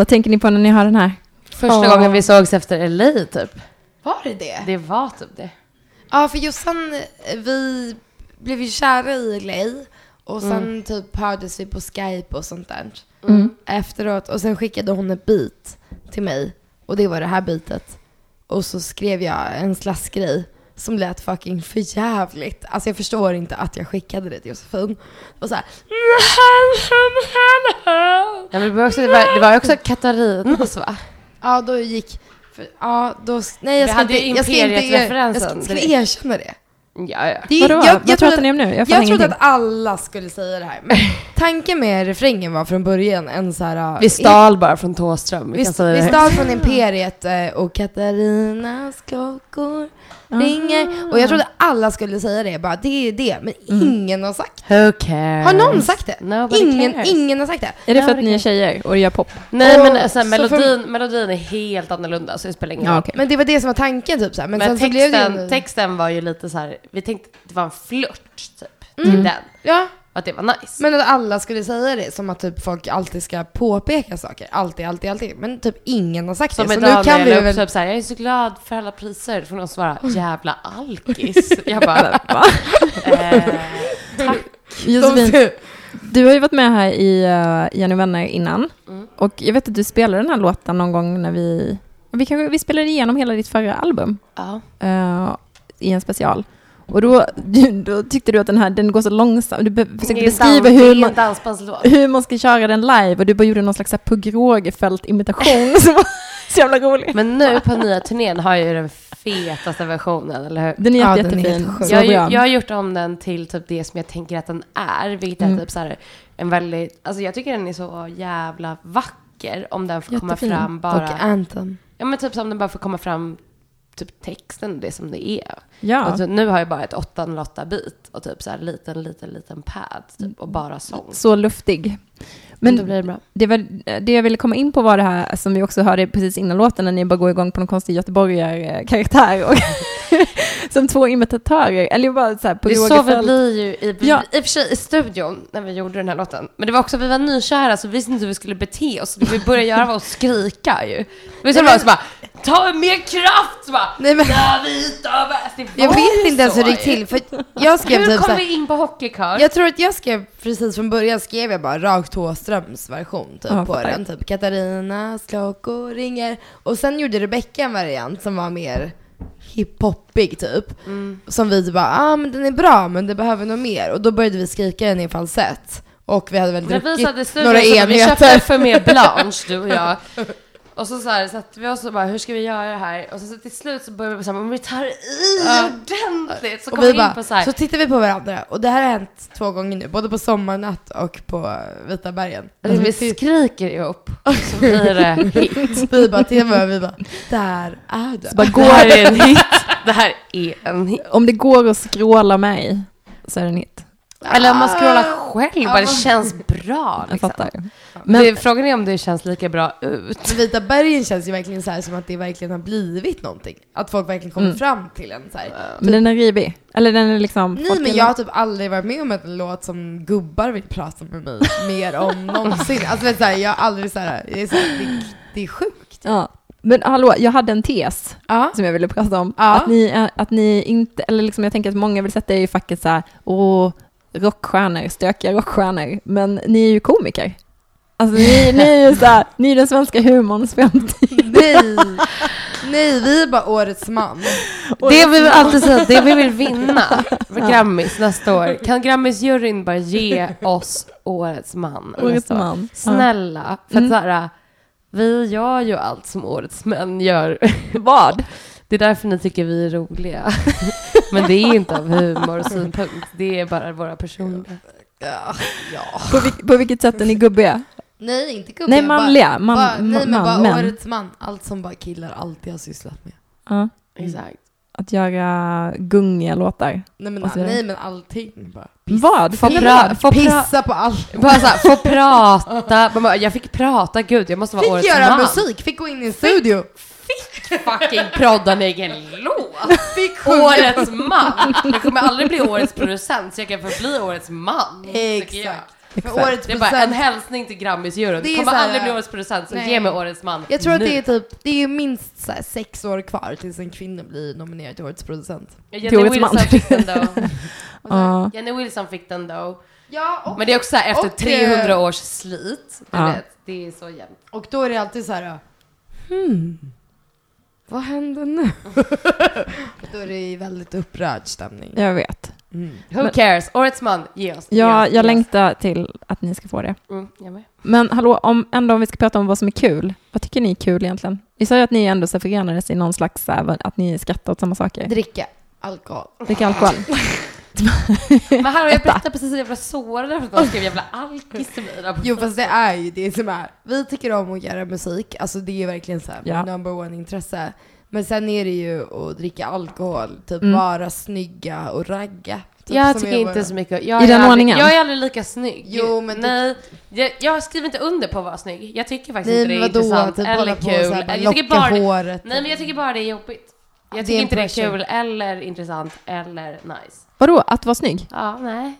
Vad tänker ni på när ni hör den här? Första Ja. gången vi sågs efter LA typ. Var det det? Det var typ det. Ja, för Jossan, eh, vi blev ju kära i LA och sen typ hördes vi på Skype och sånt där Mm. efteråt. Och sen skickade hon ett beat till mig och det var det här beatet. Och så skrev jag en slaskgrej som lät fucking för jävligt. Alltså jag förstår inte att jag skickade det till Josefin. Och så här, Ja, men det var också, det var, det var också Katarinas va? Ja, då gick... För, ja, då... Nej, jag Vi ska hade inte... Jag ska inte, jag ska, ska erkänna det. Ja, ja. Det är- Vadå? jag- jag Vad trodde- pratar ni om nu? Jag, Jag trodde att alla skulle säga det här. Men tanken med refrängen var från början en så här... Vi stal bara från Thåström. Vi, Vi, kan säga vi stal från Imperiet eh, och Katarinas klockor ringer. Och jag trodde alla skulle säga det, bara det är det. Men ingen har sagt Who cares? Har någon sagt det? Nobody ingen, cares. ingen har sagt det. Är det för Ja, att det ni är tjejer och gör pop? Nej Och men alltså, så melodin, melodin är helt annorlunda så det spelar ingen Ja, roll. okej. Men det var det som var tanken typ så här. Men, Men, sen så blev det texten, ju... texten var ju lite så här. vi tänkte att det var en flört typ, Mm. till den. Ja, Att det var nice. men att alla skulle säga det som att typ folk alltid ska påpeka saker. Alltid, alltid, alltid. Men typ ingen har sagt Som det. Så idag nu kan vi väl... typ så här, jag är så glad för alla priser. Får någon svara, jävla alkis. Jag bara, Va? eh, tack. Josefin, du har ju varit med här i uh, Jenny Vänner innan. Mm. Och jag vet att du spelade den här låten någon gång när vi... Vi, kanske, vi spelade igenom hela ditt förra album Ja. eh, i en special. Och då, då tyckte du att den här den går så långsamt. Du försökte beskriva dans- hur man, hur man ska köra den live och du bara gjorde någon slags Pugh Rogefeldt-imitation som var så jävla rolig. Men nu på nya turnén har jag ju den fetaste versionen, eller hur? Den är Ja, jätte, den är jättefin. Jag, jag har gjort om den till typ det som jag tänker att den är, vilket Mm. är typ så här en väldigt, alltså jag tycker den är så jävla vacker om den får komma Jättefin. fram bara, Och Anthem. ja men typ som den bara får komma fram typ texten, det som det är. ja. Alltså, nu har jag bara ett 808 bit och typ så här liten, liten, liten pad typ, och bara sång. Så luftig. Men då blir det bra. det, var, det jag ville komma in på var det här som vi också hörde precis innan låten när ni bara går igång på någon konstig göteborgare-karaktär och som två imitatörer. Eller bara så här på Det är så vi blir ju i, Ja. i och för sig i studion när vi gjorde den här låten. Men det var också, vi var nykära så vi visste inte hur vi skulle bete oss. Det vi började göra var att skrika ju. Vi så bara, så bara, ta mer kraft! Bara, Nej men. Det jag vet inte ens så hur det gick till. För jag skrev Hur typ kom vi in på hockeykör? Jag tror att jag skrev precis från början skrev jag bara rakt Thåströms version typ Ja, på fattar. den. Typ Katarinas klockor ringer. Och sen gjorde Rebecca en variant som var mer hiphopig typ. Mm. Som vi bara, ah men den är bra men det behöver nog mer. Och då började vi skrika den i falsett. Och vi hade väl druckit några bara, vi köpte enheter. för mer blanche du och jag. Och så, så här, satte vi oss och bara, hur ska vi göra det här? Och så, så till slut så började vi så här, om vi tar i Ja. ordentligt så Och kom vi vi in bara, på så här. så tittar vi på varandra och det här har hänt två gånger nu, både på Sommarnatt och på Vita bergen. Alltså, vi vi, skriker ihop så blir det hit. vi bara tittar på varandra vi bara, där är det. Så bara Det går, här är en hit. Det här är en hit. om det går att skråla i så är det en hit. Eller om man scrollar själv, bara det känns bra. Jag Liksom. fattar. Men Men frågan är om det känns lika bra ut. Men Vita bergen känns ju verkligen så här som att det verkligen har blivit någonting. Att folk verkligen kommer Mm. fram till en så här. Men den är rivig. Eller den är liksom... Nej men jag har typ aldrig varit med om en låt som gubbar vill prata med mig mer om någonsin. Alltså vet du, så här, jag har aldrig så här, det är, så här, det, det är sjukt. Ja. Men hallå, jag hade en tes Ja. som jag ville prata om. Ja. Att, ni, att ni inte, eller liksom jag tänker att många vill sätta er i facket så här, åh, rockstjärnor, stökiga rockstjärnor. Men ni är ju komiker. Alltså ni, ni är ju så här, ni är den svenska humorns framtid. Nej, nej vi är bara årets man. Det vi vill alltid säga, det vi vill vinna för Grammis nästa år. Kan Grammisjuryn bara ge oss Årets man Årets man. Snälla. För Mm. att så här, vi gör ju allt som Årets män gör. Vad? Det är därför ni tycker vi är roliga. Men det är inte av humorsynpunkt. Det är bara våra personliga. Ja, ja. På, vil, på vilket sätt är ni gubbiga? Nej inte gubbar. Nej, manliga. Man, bara, nej men man, bara årets man. Allt som bara killar alltid har sysslat med. Ja. Exakt. Att göra gungiga låtar. Nej men, Och nej, men allting bara. Vad? Få, pra, få, Pissa på allt. bara så här, få prata. Man Jag fick prata, gud jag måste vara Fick Årets göra man. musik, fick gå in i en studio. Fucking prodda en egen låt. Fick. Årets man. Jag kommer aldrig bli årets producent så jag kan få bli årets man. Exakt. För Exakt. årets Det är bara en hälsning till Grammisjuryn. Det Du kommer aldrig bli årets producent så Nej. ge mig årets man Jag tror att nu. det är typ, det är ju minst så här sex år kvar tills en kvinna blir nominerad till årets producent. Jenny till årets Wilson man. fick den då. Ja. Jenny Wilson fick den då. Ja, och, Men det är också så här, efter Och, 300 eh, års slit. Du Ja. vet, det är så jämnt. och då är det alltid så här. Hmm, vad händer nu? då är det väldigt upprörd stämning. Jag vet. Mm. Who Men- cares? Årets man, ge oss. Ja, jag längtar till att ni ska få det. Mm, jag med. Men hallå, om, ändå om vi ska prata om vad som är kul. Vad tycker ni är kul egentligen? Vi sa ju att ni ändå så förenades i någon slags, så här, att ni skrattar åt samma saker. Dricka. Alkohol. Dricka alkohol. Men hallå, jag berättade precis att jag blev sårad för att skrev jävla alkis till mig. Jo fast det är ju det som är. Vi tycker om att göra musik, alltså det är ju verkligen så här Ja. number one intresse. Men sen är det ju att dricka alkohol, typ Mm. vara snygga och ragga. Typ Jag tycker är inte så mycket. Jag I är den aldrig, ordningen? Jag är aldrig lika snygg. Jo, men du- Nej, jag, jag skriver inte under på att vara snygg. Jag tycker faktiskt Nej inte det är vadå, intressant typ eller kul. här, jag tycker bara håret. Nej men jag tycker bara det är jobbigt. Jag tycker inte det är kul eller intressant eller nice. Vadå, att vara snygg? Ja, nej.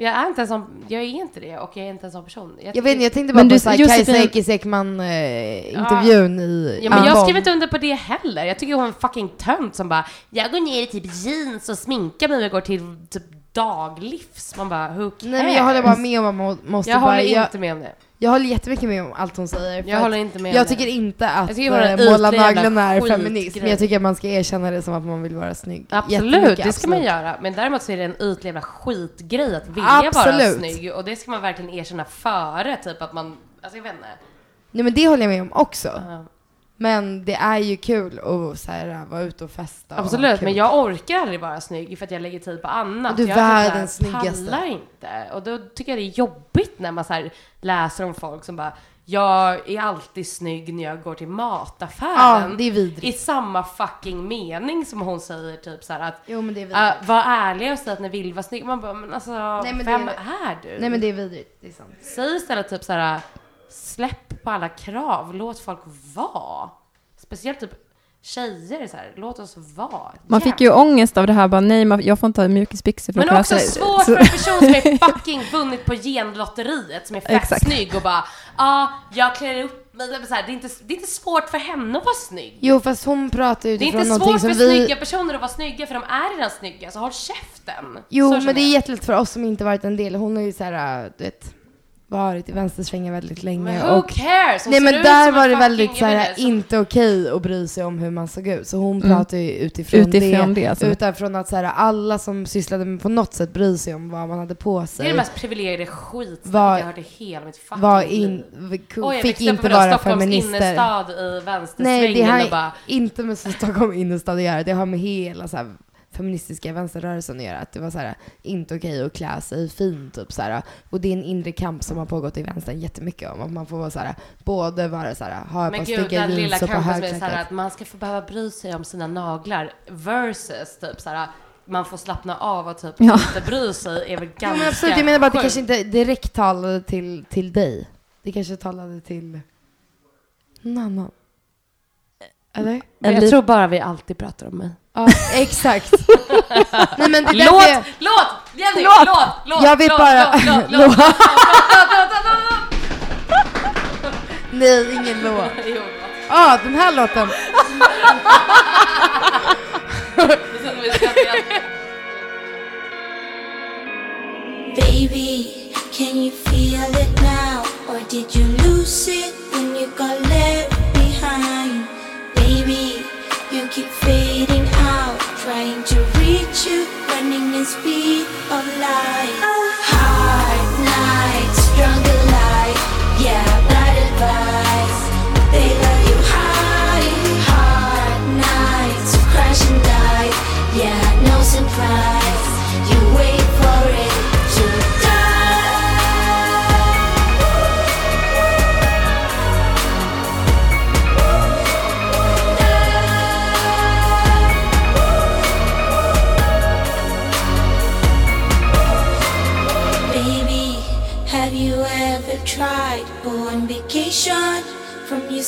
Jag är inte en sån, jag är inte det och jag är inte en sån person. Jag vet inte, jag tänkte bara Men på du- såhär Josefin- Kajsa Ekis Ekman eh, intervjun i Ja, men jag skriver inte under på det heller. Jag tycker hon är en fucking tönt som bara Jag går ner i typ jeans och sminkar mig och går till typ daglivs. Man bara, who cares? Nej men jag håller bara med om man måste Jag bara, håller jag, inte med om det. Jag håller jättemycket med om allt hon säger. Jag håller inte med jag det. tycker inte att Jag tycker bara eh, måla naglarna är feminist. Men jag tycker att man ska erkänna det som att man vill vara snygg. Absolut, det ska man göra. Men däremot så är det en ytlig jävla skitgrej att vilja vara Absolut. snygg. Och det ska man verkligen erkänna före, typ att man, alltså jag vet inte. Nej men det håller jag med om också. Ja. Men det är ju kul att så här, vara ute och festa och Absolut, men jag orkar aldrig vara snygg för att jag lägger tid på annat. Du är jag typ världens snyggaste. pallar inte. Och då tycker jag det är jobbigt när man så här läser om folk som bara jag är alltid snygg när jag går till Ja, mataffären. det är vidrigt. I samma fucking mening som hon säger typ så här att Jo men det är vidrigt. uh, var ärliga och säg att ni vill vara snygg. Man bara, men alltså Nej, men vem det är du? Nej men det är vidrigt, det är sant. Säg istället typ så här släpp på alla krav, låt folk vara. Speciellt typ tjejer så här, låt oss vara. Man fick ju ångest av det här, bara nej, man- jag får inte ha mjukisbyxor för Men att också klä sig- svårt så- för en person som är fucking vunnit på genlotteriet som är fett Exakt. snygg och bara ja, ah, jag klär upp mig. Det är, så här, det, är inte, det är inte svårt för henne att vara snygg. Jo fast hon pratar Det är utifrån inte någonting svårt som för vi... snygga personer att vara snygga för de är redan snygga, så håll käften. Jo Så men det är jättelätt för oss som inte varit en del. Hon har ju såhär, du vet, varit i vänstersvängen väldigt länge. Men who och cares? Hon Nej men där var det väldigt såhär, vet inte, okej att bry sig om hur man såg ut. Så hon Mm. pratar ju utifrån, Utifrån det, det. alltså. Utifrån att såhär, alla som sysslade med på något sätt bry sig om vad man hade på Det är sig. det mest privilegierade skit Var- jag hört i hela mitt fucking var in, Oj, fick inte vara Stockholms feminister. innerstad i Nej, vänstersvängen det har bara inte med Stockholm innerstad att göra. Det har med hela så här, feministiska vänsterrörelsen att göra. Att det var så här, inte okej att klä sig fint. Typ, så här. Och det är en inre kamp som har pågått i vänstern jättemycket om. Att man får vara så här, både vara så här, ha ett Men par gud, stygga den lilla jeans och på högklackat. att man ska få behöva bry sig om sina naglar versus typ så här man får slappna av och typ Ja. inte bry sig är väl ganska men absolut, jag menar bara att det kanske inte direkt talade till, till dig. Det kanske talade till någon annan. Eller? Men jag tror bara vi alltid pratar om mig. Ja, exakt. Nej men det är Låt, jag- låt, Jenny, Låt! låt, låt, Jag vet låt, bara- låt, låt, låt, Låt. låt, låt, låt, låt, låt. Nej, ingen låt. Jo. Ah, den här låten. Baby, can you feel it now? Or did you lose it when you got left speed of light. Hard stronger yeah, bad advice. They you high, hard nights, crash and die, yeah, no surprise.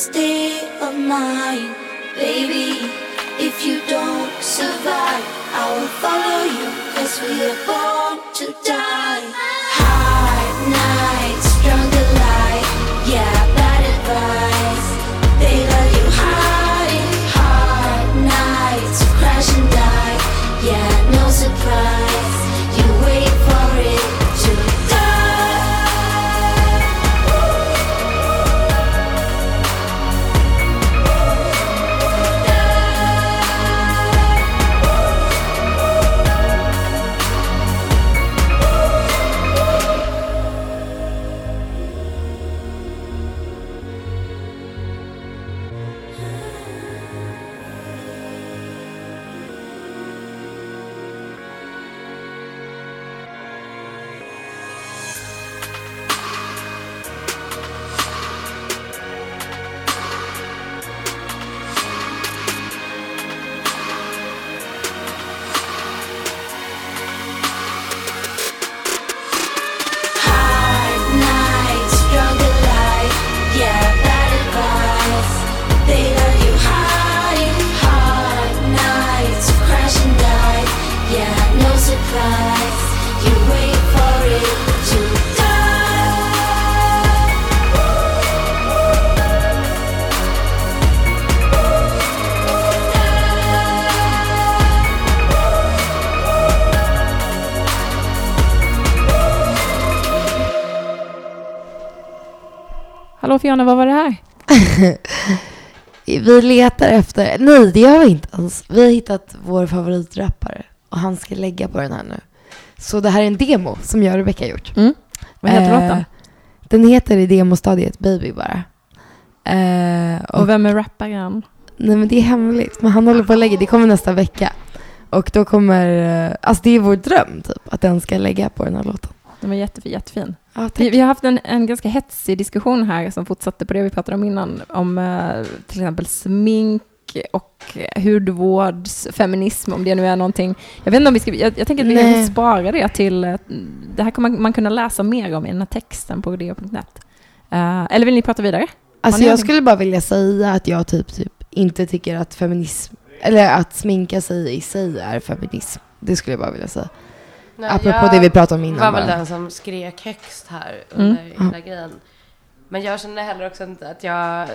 State of mind? Baby, if you don't survive, I will follow you, cause we are born to die. Fiona, vad var det här? Vi letar efter, nej det gör vi inte ens. Vi har hittat vår favoritrappare och han ska lägga på den här nu. Så det här är en demo som jag och Rebecca gjort. Mm. Vad heter Eh, låten? Den heter i demostadiet Baby bara. Eh, och, Och vem är rapparen? nej men det är hemligt, men han håller på att lägga, det kommer nästa vecka. Och då kommer, eh, alltså det är vår dröm typ, att den ska lägga på den här låten. Den var jättefin. jättefin. Tack. Vi, vi har haft en, en ganska hetsig diskussion här som fortsatte på det vi pratade om innan, om eh, till exempel smink och hudvårdsfeminism, om det nu är någonting. Jag vet inte om vi ska, jag, jag tänker att vi Nej. kan spara det till, eh, det här kommer man, man kunna läsa mer om i den här texten på rodeo.net. Uh, eller vill ni prata vidare? Alltså jag skulle bara vilja säga att jag typ, typ inte tycker att feminism, eller att sminka sig i sig är feminism. Det skulle jag bara vilja säga. Nej, Apropå jag det vi pratade om innan var väl bara. den som skrek högst här Mm. under Ja. hela grejen. Men jag känner heller också inte att jag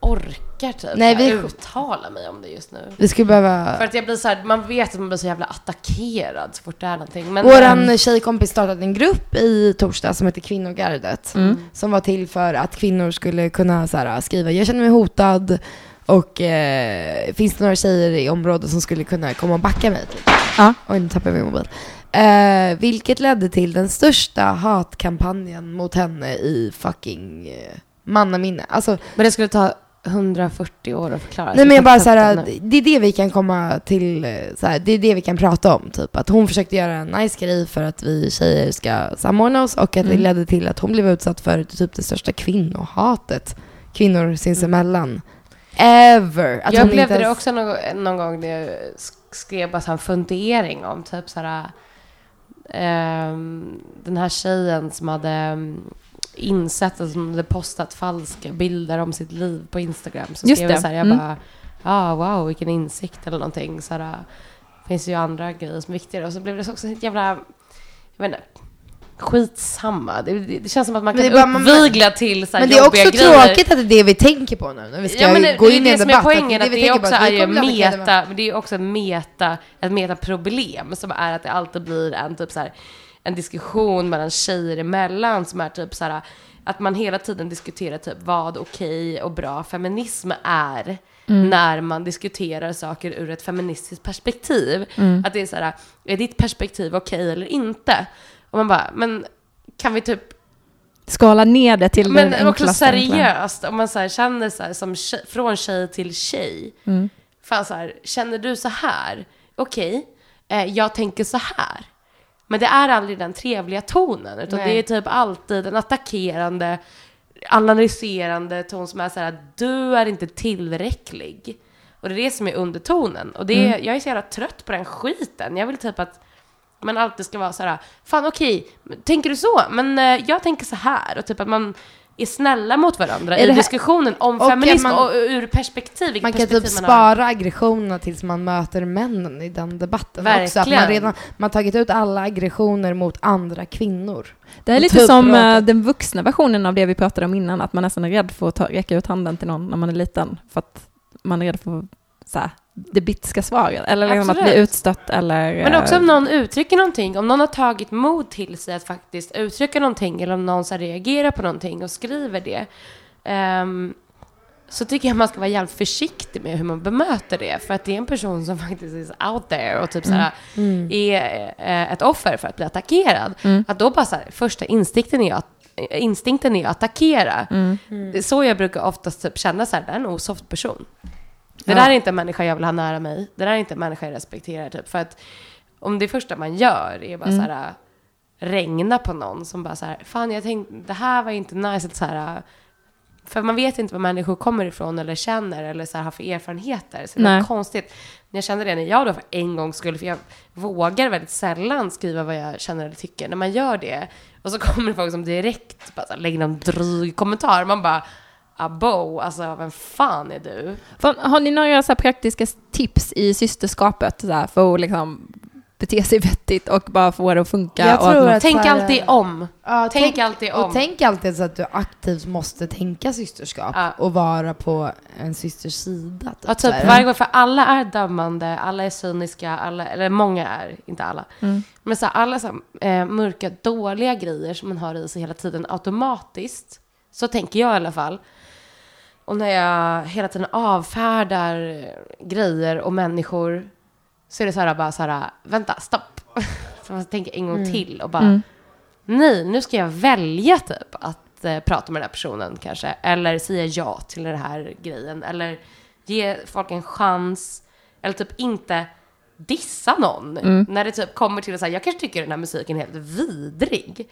orkar typ Nej, vi- uttala mig om det just nu. Vi skulle behöva... För att jag blir så här, man vet att man blir så jävla attackerad så fort det är någonting. Men, Våran tjejkompis startade en grupp i torsdag som heter Kvinnogardet. Mm. Som var till för att kvinnor skulle kunna så här, skriva jag känner mig hotad och eh, finns det några tjejer i området som skulle kunna komma och backa mig? Typ. Ja. Oj, nu tappade jag min mobil. Eh, vilket ledde till den största hatkampanjen mot henne i fucking eh, mannaminne. Alltså, men det skulle ta 140 år att förklara. Nej men jag bara så det är det vi kan komma till, eh, såhär, det är det vi kan prata om. Typ att hon försökte göra en nice grej för att vi tjejer ska samordna oss och att det Mm. ledde till att hon blev utsatt för typ det största kvinnohatet kvinnor sinsemellan. Ever. Att jag upplevde inte det också någon, någon gång när jag sk- skrev bara så en fundering om typ så här ehm, den här tjejen som hade ehm, insett att hon hade postat falska bilder om sitt liv på Instagram. Så Just skrev det. jag så här, jag Mm. bara, ah, wow, vilken insikt eller någonting. Så här, finns ju andra grejer som är viktigare. Och så blev det också ett jävla, jag vet inte, skitsamma. Det, det, det känns som att man kan det är uppvigla till så här Men det är också grejer. tråkigt att det är det vi tänker på nu när vi ska Ja, det, gå det in är i det en som debatt. är poängen, att vi det tänker också på att vi är ju meta, men det är också meta, ett metaproblem som är att det alltid blir en typ så här, en diskussion mellan tjejer emellan som är typ så här, att man hela tiden diskuterar typ vad okej och bra feminism är när man diskuterar saker ur ett feministiskt perspektiv. Att det är så här, är ditt perspektiv okej eller inte? Och man bara, men kan vi typ Skala ner det till men också enklaste enkla. seriöst, om man så här känner så här, som tjej, från tjej till tjej. Mm. Fan så här, känner du så här? Okej, eh, jag tänker så här. Men det är aldrig den trevliga tonen, utan Nej. det är typ alltid en attackerande, analyserande ton som är så här, du är inte tillräcklig. Och det är det som är undertonen. Och det är, Mm. jag är så jävla trött på den skiten. Jag vill typ att man alltid ska vara så här, fan okej, tänker du så? Men eh, jag tänker så här. Och typ att man är snälla mot varandra Är i diskussionen om Och feminism att man- och ur perspektiv. Man kan typ perspektiv man spara aggressionerna tills man möter männen i den debatten också. Att man Verkligen. redan man har tagit ut alla aggressioner mot andra kvinnor. Det är lite typ som raka- eh, den vuxna versionen av det vi pratade om innan, att man nästan är rädd för att ta, räcka ut handen till någon när man är liten, för att man är rädd för så här, det bitska svaret, eller liksom att bli utstött eller... Men också eh, om någon uttrycker någonting, om någon har tagit mod till sig att faktiskt uttrycka någonting, eller om någon så reagerar på någonting och skriver det, ehm, så tycker jag man ska vara jävligt försiktig med hur man bemöter det, för att det är en person som faktiskt är out there och typ så här, är eh, ett offer för att bli attackerad. Mm. Att då bara så här, första instinkten är att Instinkten är att attackera. Mm. Det är så jag brukar oftast typ känna så här, det är en osoft person. Det Ja. där är inte en människa jag vill ha nära mig. Det där är inte en människa jag respekterar. Typ. För att om det första man gör är bara Mm. så här, regna på någon som bara så här, fan jag tänkte, det här var inte nice. Att så här, för man vet inte var människor kommer ifrån eller känner eller så här, har för erfarenheter. Så det var konstigt. När jag kände det när jag då för en gång skulle, för jag vågar väldigt sällan skriva vad jag känner eller tycker. När man gör det och så kommer det folk som direkt bara så här, lägger någon dryg kommentar. Man bara, abo, alltså vem fan är du? Har ni några så här praktiska tips i systerskapet så här, för att liksom bete sig vettigt och bara få det att funka? Jag och tror man- att- Tänk här, alltid om. Ja, Tänk alltid om. Och tänk alltid så att du aktivt måste tänka systerskap Ja. och vara på en systers sida. Typ, Ja, typ varje gång, för alla är dömande, alla är cyniska, alla, eller många är, inte alla. Mm. Men så här, alla så här, eh, mörka, dåliga grejer som man har i sig hela tiden automatiskt Så tänker jag i alla fall. Och när jag hela tiden avfärdar grejer och människor så är det så här bara så här, vänta, stopp. Så man tänker en gång till och bara, Mm. nej, nu ska jag välja typ att eh, prata med den här personen kanske. Eller säga ja till den här grejen. Eller ge folk en chans. Eller typ inte dissa någon. Mm. När det typ kommer till att säga, jag kanske tycker den här musiken är helt vidrig.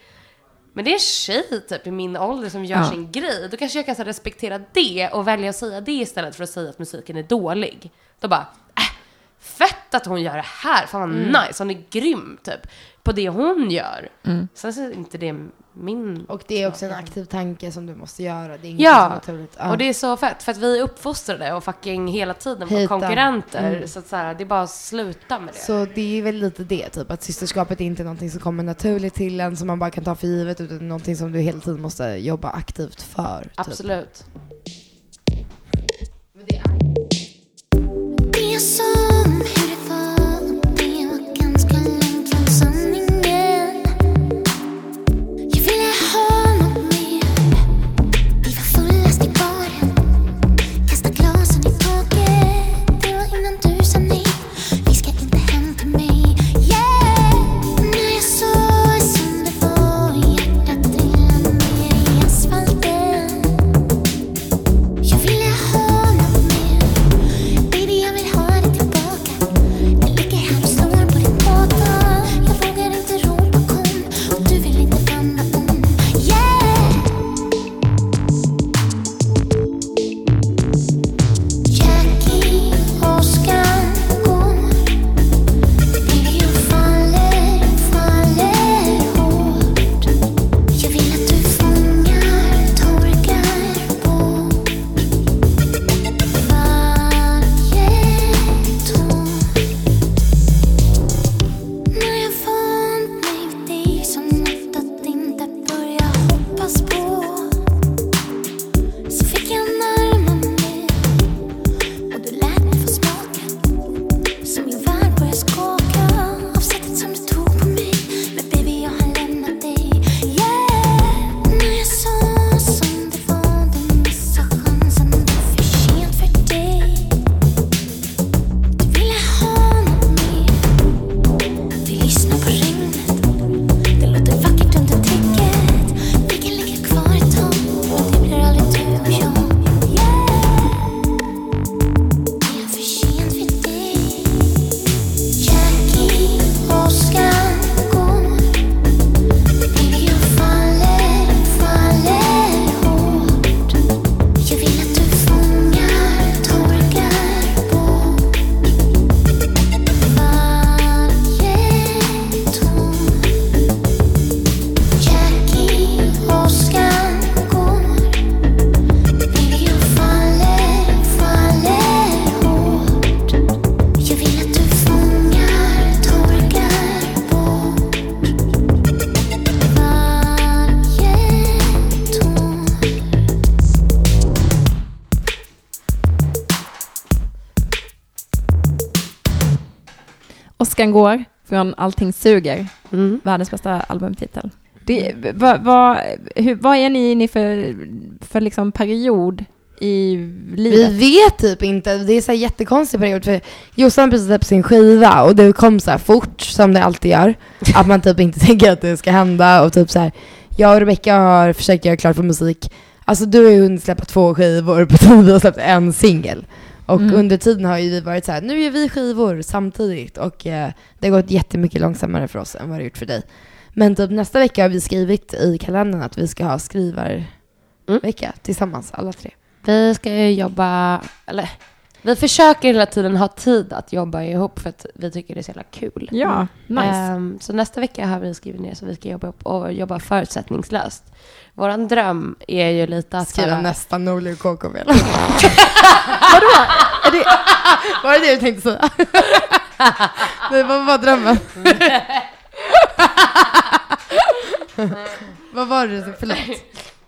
Men det är en tjej typ i min ålder som gör Ja. sin grej. Då kanske jag kan så respektera det och välja att säga det istället för att säga att musiken är dålig. Då bara, äh, fett att hon gör det här. Fan vad nice, hon är grym typ. På det hon gör. Mm. Sen så är inte det min... Och det är också en aktiv tanke som du måste göra. Det är inget Ja, naturligt. Ja. Och det är så fett, för att vi är uppfostrade och fucking hela tiden var konkurrenter. Mm. Så att så här, det är bara att sluta med det. Så det är väl lite det, typ att systerskapet är inte någonting som kommer naturligt till en som man bara kan ta för givet utan någonting som du hela tiden måste jobba aktivt för. Typ. Absolut. Det är Oskar går från Allting suger, Mm. världens bästa albumtitel. Det, vad, vad, hur, vad är ni inne för, för liksom period i livet? Vi vet typ inte, det är så här jättekonstig period för Jossan har precis släppt sin skiva och det kom så här fort som det alltid gör. Att man typ inte tänker att det ska hända och typ så här. Jag och Rebecca har försökt göra klart för musik. Alltså du har ju hunnit släppa två skivor på vi har släppt en singel. Och Mm. under tiden har ju vi varit så här, nu gör vi skivor samtidigt och eh, det har gått jättemycket långsammare för oss än vad det gjort för dig. Men typ nästa vecka har vi skrivit i kalendern att vi ska ha skrivarvecka tillsammans, alla tre. Vi ska ju jobba, eller vi försöker hela tiden ha tid att jobba ihop för att vi tycker det är så jävla kul. Ja, nice. Ehm, så nästa vecka har vi skrivit ner så vi ska jobba upp och jobba förutsättningslöst. Våran dröm är ju lite att... Skriva bara- nästa Norli och KKV. Vadå? Är det, var det det du tänkte säga? Nej, vad var drömmen? vad var det? Förlåt.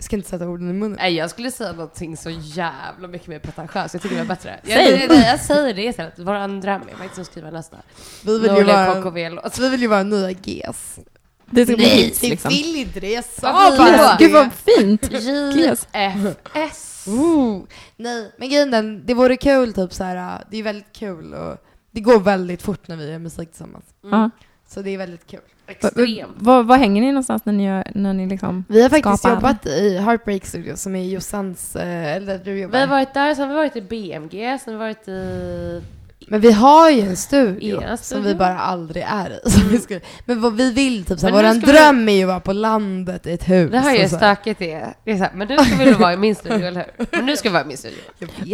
Jag ska inte sätta orden i munnen. Nej, jag skulle säga någonting så jävla mycket mer pretentiöst. Jag tycker det var bättre. Säg. Jag, jag, jag säger det istället. Våran dröm är faktiskt att skriva nästa. Vi vill ju Norli vara, KKV-låt. vi vill ju vara nya GES. Det ska bli hits det liksom. vill inte det. Jag sa Vad bara. Gud vad fint! JFS. Ooh, nej, men grejen är den, det vore kul typ så här. det är väldigt kul och det går väldigt fort när vi gör musik tillsammans. Ja. Så det är väldigt kul. Extremt. Vad, vad hänger ni någonstans när ni, gör, när ni liksom... Vi har faktiskt Skapar. jobbat i Heartbreak Studio som är Jossans, eh, eller där du jobbar. Vi har varit där, sen har vi varit i BMG, sen har vi varit i... Men vi har ju en studio som vi bara aldrig är i. Som vi skulle, men vad vi vill, typ såhär, våran ska vi- dröm är ju att vara på landet i ett hus. Det har och ju här. stökigt det. det är så här, men nu ska vi vara i min studio, eller hur? Men nu ska vi vara i min studio.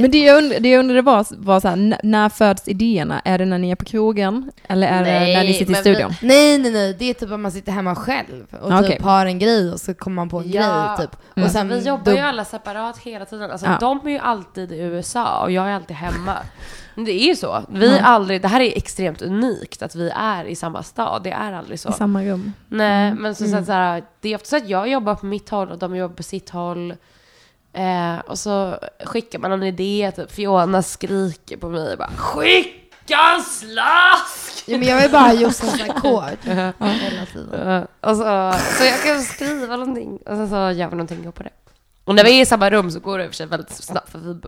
Men det jag undrade, det jag undrade var, var så här, n- när föds idéerna? Är det när ni är på krogen? Eller är det Nej, när ni sitter i studion? Nej, nej, nej. Det är typ att man sitter hemma själv och Okej. typ har en grej och så kommer man på en Ja. grej typ. Mm. Och sen Vi jobbar ju dub- alla separat hela tiden. Alltså, Ja. De är ju alltid i USA och jag är alltid hemma. Det är ju så. Vi Mm. aldrig, det här är extremt unikt att vi är i samma stad. Det är aldrig så. I samma rum? Nej, men så, så, Mm. att så här, det är ofta så att jag jobbar på mitt håll och de jobbar på sitt håll. Eh, och så skickar man en idé, typ Fiona skriker på mig och bara Skicka en slask! Ja, men jag vill bara Jossans ackord hela tiden. Och så, så jag kan skriva någonting och sen så gör vi någonting på det. Och när vi är i samma rum så går det i och för sig väldigt snabbt för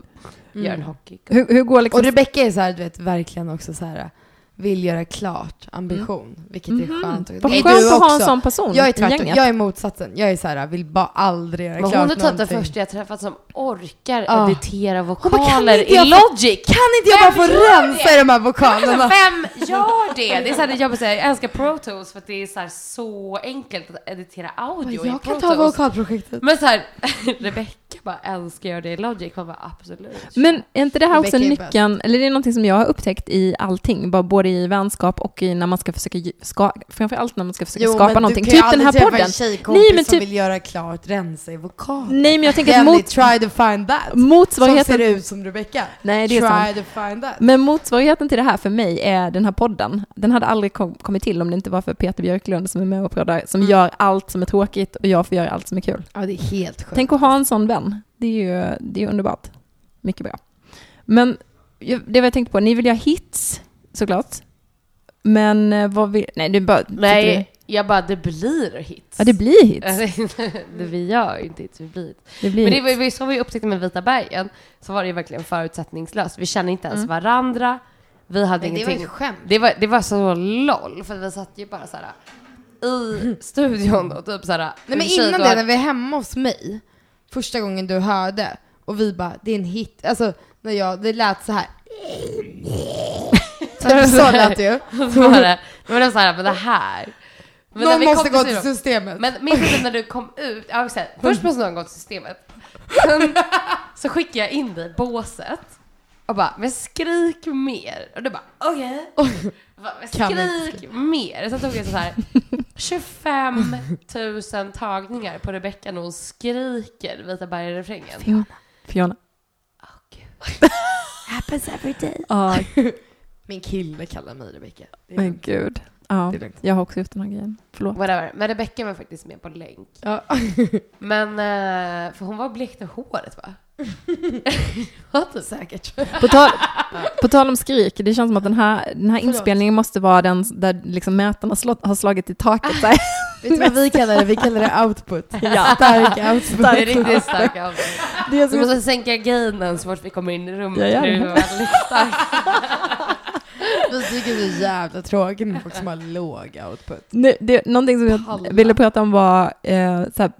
vi gör en hockey. Hur, hur går liksom... Och Rebecca är så här, du vet, verkligen också så här vill göra klart ambition, vilket är skönt. Mm. Vad Det är skönt du att ha en sån person Jag är tvärtom, jag är motsatsen. Jag är så här, vill bara aldrig göra Men klart hon är typ den någonting. första jag träffat som orkar Ja. editera bara, vokaler "Kan inte i jag Logic! Kan inte jag bara få Vem rensa i de här vokalerna? Vem gör det? Det är så här, jag, säga, jag älskar Pro Tools för att det är så, här, så enkelt att editera audio i Jag kan ta vokalprojektet. Men så här, Rebecca bara älskar att göra det i Logic. Man bara absolut. Men är inte det här också Rebecca nyckeln, eller det är någonting som jag har upptäckt i allting, bara både i vänskap och i när man ska försöka, ska, framförallt när man ska försöka skapa någonting. Typ den här podden. Du kan ju aldrig men som typ- vill göra klart rensa i vokal. Nej, men jag tänker att mot, try to find that. Som motsvarigheten... ser ut som Rebecca. Nej, det är try sant. to find that. Men motsvarigheten till det här för mig är den här podden. Den hade aldrig kom, kommit till om det inte var för Peter Björklund som är med och poddar, som Mm. gör allt som är tråkigt och jag får göra allt som är kul. Ja, det är helt sjukt. Tänk att ha en sån vän. Det är ju det är underbart. Mycket bra. Men det var jag tänkte på, ni vill göra hits såklart. Men eh, vad vill... Nej, är bara... Nej, jag bara det blir hits. du- Ja, det blir hits. det vi gör inte hits, vi blir hits. Det blir Men det var ju så vi upptäckte med Vita bergen, så var det ju verkligen förutsättningslöst. Vi kände inte ens Mm. varandra. Vi hade Nej, det var ingenting. inget skämt. Det var, det var så LOL, för vi satt ju bara så här i studion och typ så här. Nej men innan då- det, när vi är hemma hos mig, första gången du hörde, och vi bara, det är en hit. Alltså, när jag, det lät så här. Så lät det ju. Så var det, men det var så här, men det här. Men Någon måste gå till systemet. Men minns du när du kom ut? Ja, exakt. Först måste någon gå till systemet. Sen så skickade jag in dig i båset. Och bara, men skrik mer. Och du bara, okej. Inte Skrik mer. Sen tog jag så här 25 000 tagningar på Rebecca när hon skriker Vita berg-refrängen. Fiona. Fiona. Gud. Happens every day. Ja, Min kille kallar mig Rebecca. Det är men gud. Ja, Det jag har också gjort den här grejen. Förlåt. Whatever. Men Rebecca var faktiskt med på länk. Ja. Men, eh, för hon var blekt i håret va? Vad typ? Säkert. På tal, på tal om skrik, det känns som att den här, den här Förlåt. inspelningen måste vara den där liksom mätarna slå, har slagit i taket. Så här. Vet du vad vi kallar det? Vi kallar det output. Ja. Stark output. Det är riktigt av dig. Det är Vi måste sänka gainen så fort vi kommer in i rummet. Jag gör Vi tycker det är jävla tråkigt med folk som har låg output. Nej, det, någonting som jag Pallar. ville prata om var eh, så här,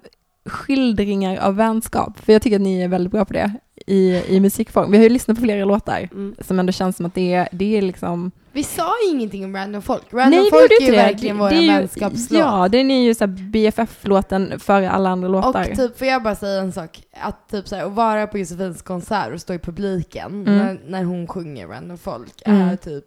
skildringar av vänskap. För jag tycker att ni är väldigt bra på det i, i musikform. Vi har ju lyssnat på flera låtar Mm. som ändå känns som att det är, det är liksom... Vi sa ingenting om random folk. Random Nej, folk är ju verkligen Det- vår det är ju- vänskapslåt. Ja, den är ju så BFF-låten före alla andra låtar. Och typ, får jag bara säga en sak? Att typ såhär, att vara på Josefins konsert och stå i publiken Mm. när, när hon sjunger Random Folk Mm. är typ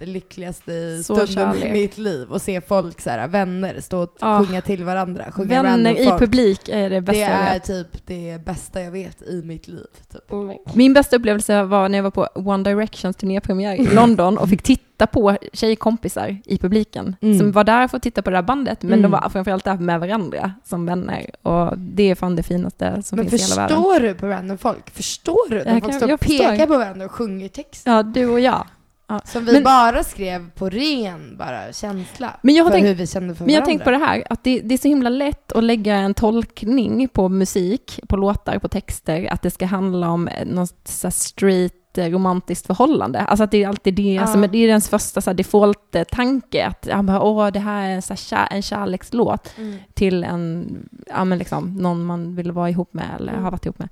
det lyckligaste Så stunden i kärlek. mitt liv. Och se folk såhär, vänner stå och Ja. sjunga till varandra. Sjunga Vänner i Folk. publik är det bästa Det jag är vet. typ det bästa jag vet i mitt liv. Typ. Mm. Min bästa upplevelse var när jag var på One Directions turnépremiär i London och fick titta på tjejkompisar i publiken Mm. som var där för att titta på det här bandet, men Mm. de var framförallt där med varandra som vänner. Och det är fan det finaste som Men finns i hela världen. förstår du på Random Folk? Förstår du? När folk står och pekar på varandra och sjunger text. Ja, du och jag. Ja. Som vi Men- bara skrev på ren bara känsla. Men jag har för tänkt- hur vi kände för Men jag har tänkt på det här, att det, det är så himla lätt att lägga en tolkning på musik, på låtar, på texter, att det ska handla om eh, något så straight eh, romantiskt förhållande. Alltså att det är alltid det Ja. är, det är ens första default-tanke, att ja, bara, åh, det här är en, så här, en kärlekslåt Mm. till en, ja men liksom, någon man vill vara ihop med eller Mm. har varit ihop med.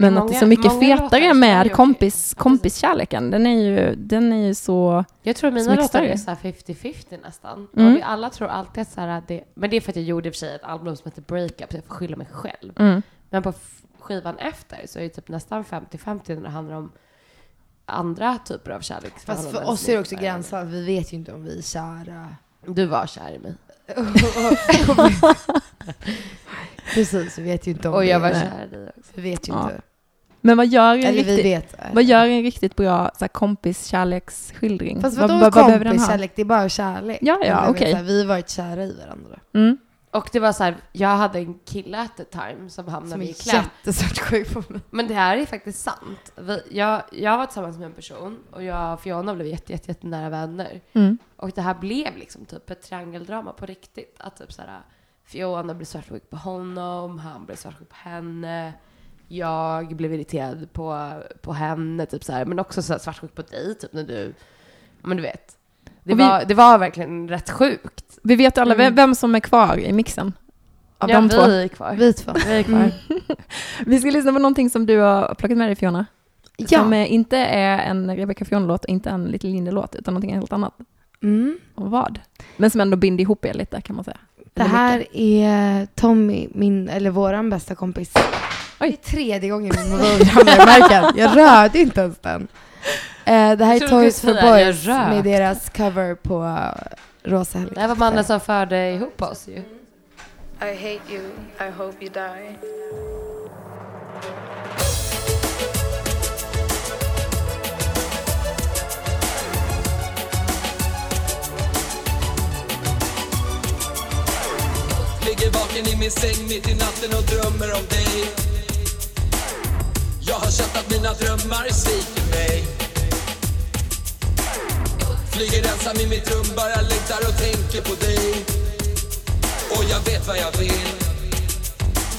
Men att det är så Många- mycket många låtar fetare med kompis, kompiskärleken. Den är ju, den är ju så... Jag tror mina låtar är så här 50-50 nästan. Mm. Och vi alla tror alltid att så här, att det, men det är för att jag gjorde i och för sig ett album som heter Breakup, så jag får skylla mig själv. Mm. Men på skivan efter så är det typ nästan 50-50 när det handlar om andra typer av Fast kärleksförhållanden. för oss är det också gränsfall. Vi vet ju inte om vi är kära. Du var kär i mig. Precis, vi vet ju inte om Och det. jag var kär i dig också. Vi vet ju Ja. inte. Men vad gör en Eller vi riktigt, vet. vad gör en riktigt bra så här, kompis-kärleksskildring? Fast Vad- vadå vad- vad behöver den kompis ha? kärlek? Det är bara kärlek. Ja, ja, okej. så här, Vi har varit kära i varandra. Mm. Och det var så här, jag hade en kille at the time som hamnade Som i är kläm. jättesvartsjuk på mig. Men det här är faktiskt sant. Vi, jag, jag var tillsammans med en person och jag och Fiona blev jätte, jätte, jätte nära vänner. Mm. Och det här blev liksom typ ett triangeldrama på riktigt. Att typ såhär, Fiona blev svartsjuk på honom, han blev svartsjuk på henne. Jag blev irriterad på, på henne, typ så här. men också så svartsjuk på dig, typ när du, men du vet. Det, vi- var, det var verkligen rätt sjukt. Vi vet alla Mm. vem, som är kvar i mixen. Av ja, de vi två. är kvar. Vi två. Vi är kvar. Mm. Vi ska lyssna på någonting som du har plockat med dig Fiona. Som eh, inte är en Rebecca Fiona-låt och inte en Little Lindy-låt, utan någonting helt annat. Mm. Och vad? Men som ändå binder ihop er lite kan man säga. Det här är Tommy, min, eller våran bästa kompis. Oj. Det är tredje gången min mobil ramlar i marken. Jag rörde inte ens den. Eh, det här är Toys for Boys med deras cover på uh, Rosa Det här var helikopter. mannen som förde ihop oss ju. I hate you. I hope you die. Ligger vaken i min säng mitt i natten och drömmer om dig jag har känt att mina drömmar sviker mig. Flyger ensam i mitt rum, bara längtar och tänker på dig. Och jag vet vad jag vill.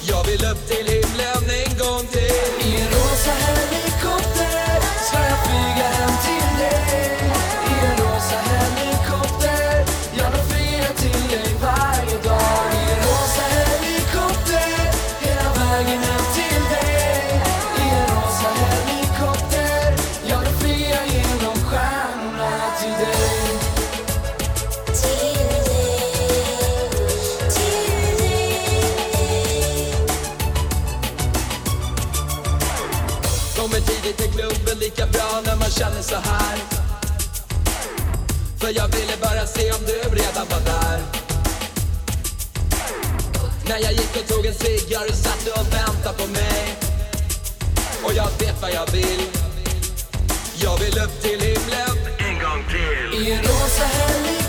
Jag vill upp till himlen en gång till. I en rosa Jag känner så här. För jag ville bara se om du redan var där. När jag gick och tog en cigg, ja du satt och väntade på mig. Och jag vet vad jag vill. Jag vill upp till himlen en gång till. I en rosa helg.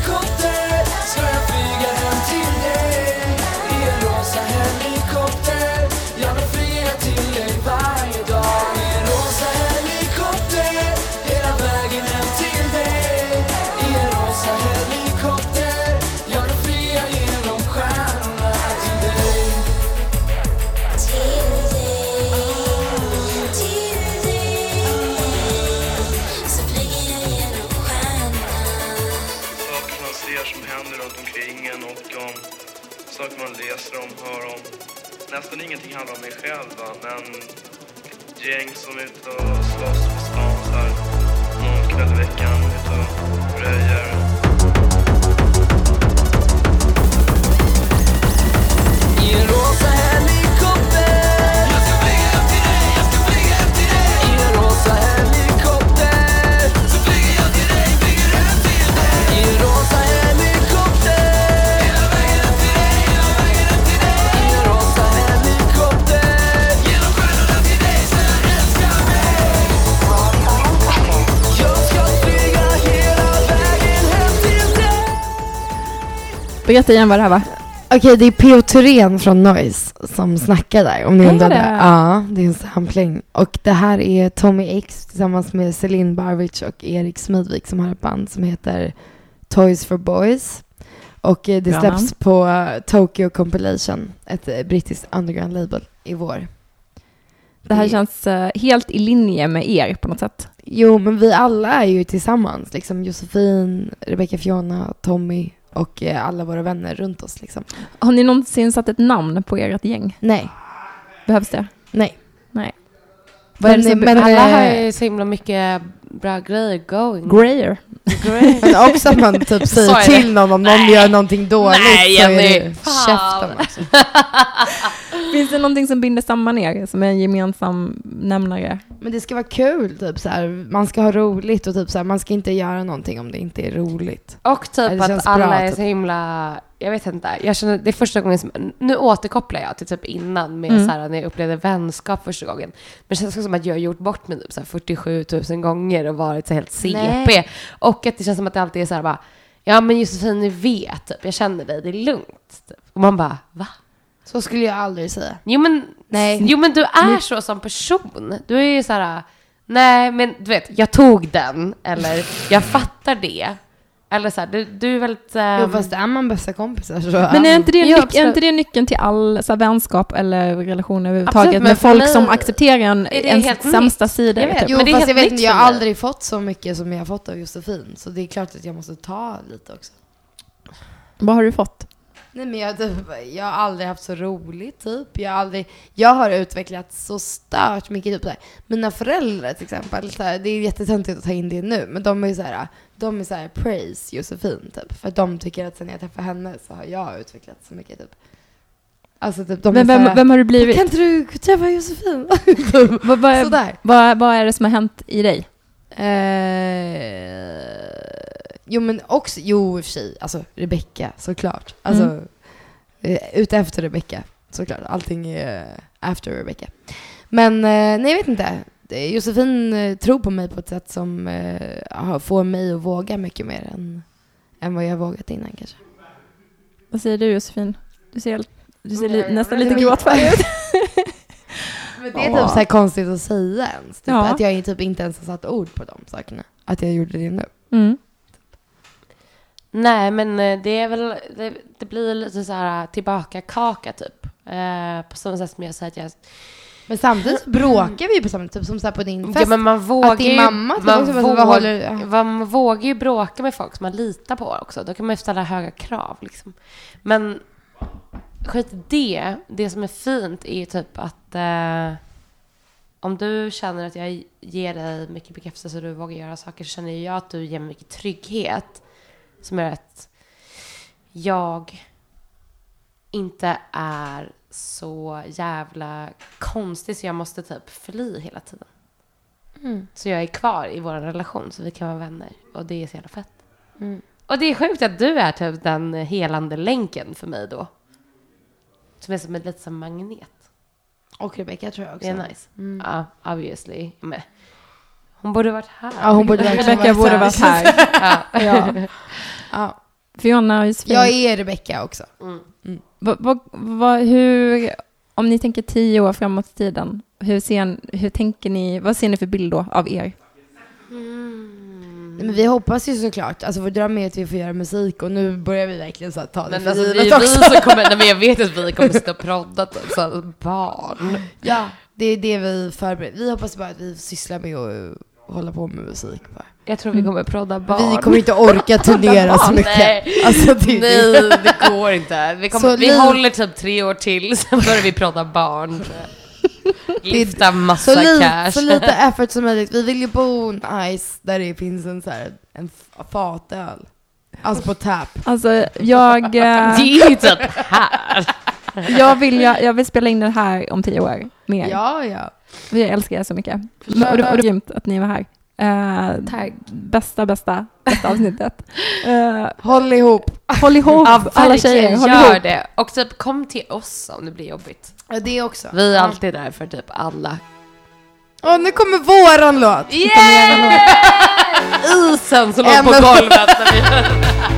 Man läser om, hör om. Nästan ingenting handlar om mig själv va? men gäng som är ute och slåss på stan så här någon kväll i veckan, ute och röjer. I en rosa Berätta igen vad det här var. Okej, det är P.O. Thyrén från Noise som snackar där. Om ni Är undrade. det? Ja, det är en sampling. Och det här är Tommy X tillsammans med Celine Barwich och Erik Smidvik som har ett band som heter Toys for Boys. Och eh, det Bra släpps namn. på eh, Tokyo Compilation, ett eh, brittiskt underground label, i vår. Det här känns helt i linje med er på något sätt. Jo, men vi alla är ju tillsammans. Liksom Josefin, Rebecca Fiona, Tommy och eh, alla våra vänner runt oss. Liksom. Har ni någonsin satt ett namn på ert gäng? Nej, Behövs det? nej. Nej. Vad är det Men, som- men, Alla har eh, ju så himla mycket bra grejer going. Great. Men också att man typ säger till någon om någon gör någonting dåligt Nej, Jenny. käften också. Finns det någonting som binder samman er, som är en gemensam nämnare? Men det ska vara kul, typ så här. man ska ha roligt och typ så här, man ska inte göra någonting om det inte är roligt. Och typ det att känns alla bra, är typ. så himla, jag vet inte, jag känner, det är första gången som, nu återkopplar jag till typ innan med Mm. så här när jag upplevde vänskap första gången. Men det känns som att jag har gjort bort mig typ så här 47 000 gånger och varit så helt CP. Nej. Och att det känns som att det alltid är så här bara, ja men Josefin ni vet, typ, jag känner dig, det är lugnt. Typ. Och man bara, va? Så skulle jag aldrig säga. Jo men, Nej. jo men du är så som person. Du är ju så här, nej men du vet, jag tog den, eller jag fattar det. Eller så här, du, du är väldigt... ehm, Jo, fast är man bästa kompisar så Men är inte det, Jo, nyc- är inte det nyckeln till all så här, vänskap eller relationer överhuvudtaget Absolut, med folk som accepterar en, ens helt sämsta nytt. sida? Jag vet. Typ. Jo, Men det fast jag vet inte, jag har aldrig fått så mycket som jag har fått av Josefin. Så det är klart att jag måste ta lite också. Vad har du fått? Nej men jag, typ, jag har aldrig haft så roligt typ. Jag har, aldrig, jag har utvecklats så stört mycket. Typ, så här. Mina föräldrar till exempel, så här, det är jättetöntigt att ta in det nu, men de är så här, de är så här praise Josefin typ. För de tycker att sen jag träffade henne så har jag utvecklats så mycket typ. Alltså typ, de Men vem, här, vem har du blivit? kan inte du träffa Josefin? typ. Vad, vad, är, Sådär. vad, vad är det som har hänt i dig? Eh, jo men också, jo i och för sig, alltså Rebecca såklart. Alltså, Mm. eh, ute efter Rebecca såklart. Allting är after Rebecca. Men eh, nej jag vet inte. Josefin eh, tror på mig på ett sätt som eh, får mig att våga mycket mer än, än vad jag har vågat innan kanske. Vad säger du Josefin? Du ser, du ser li, Nej, nästan lite gråtfärgad ut. Men det är typ så här konstigt att säga ens. Typ Ja. Att jag typ inte ens har satt ord på de sakerna. Att jag gjorde det nu. Mm. Nej, men eh, det är väl, det, det blir lite så här tillbaka kaka typ. Eh, på samma sätt som jag säger att jag... Men samtidigt bråkar vi ju på samma typ som så på din fest. Ja, men man vågar din ju, mamma typ man, våg, vad håller- man vågar ju bråka med folk som man litar på också. Då kan man ju ställa höga krav liksom. Men skit det. Det som är fint är ju typ att eh, om du känner att jag ger dig mycket bekräftelse och du vågar göra saker så känner jag att du ger mig mycket trygghet. Som gör att jag inte är så jävla konstig så jag måste typ fly hela tiden. Mm. Så jag är kvar i vår relation så vi kan vara vänner. Och det är så jävla fett. Mm. Och det är sjukt att du är typ den helande länken för mig då. Som är som en lite som magnet. Och Rebecca tror jag också. Det är nice. Mm. Ja, obviously. Men hon borde varit här. Ja, hon borde verkligen Rebecka borde varit här. Ja. Ja. Ja. Fiona och Josefin. Jag är Rebecca också. Mm. Vad- vad- vad- hur, om ni tänker tio år framåt i tiden, hur, ser, hur tänker ni, vad ser ni för bild då av er? Nej, Men vi hoppas ju såklart, alltså vår dröm är att vi får göra musik och nu börjar vi verkligen så här ta det Men för alltså, givet vi också. som kommer, nej, men jag vet att vi kommer sitta och prodda barn. Ja, det är det vi förbereder. Vi hoppas bara att vi sysslar med att hålla på med musik bara. Jag tror vi kommer prodda barn. Vi kommer inte orka turnera så mycket. Nej. Alltså, det, Nej, det går inte. Vi, kommer, vi håller typ tre år till, sen börjar vi prodda barn. Lyfta massa så, li, cash. så lite effort som möjligt. Vi vill ju bo nice där det finns en så här, en fatöl. Alltså på tap. Alltså, jag, eh, Det är ju typ här. jag, vill, jag, jag vill spela in det här om tio år med er. Ja, ja. Jag älskar er så mycket. Och det, är grymt att ni var här. Eh, Tack. bästa, bästa, bästa avsnittet. Eh, Håll ihop. håll ihop, Ja, alla tjejer. Håll gör ihop. det. Och typ kom till oss om det blir jobbigt. Ja, det också. Vi är alltid där för typ alla. Åh, nu kommer våran låt! Yeah! Isen som låg på golvet. när vi-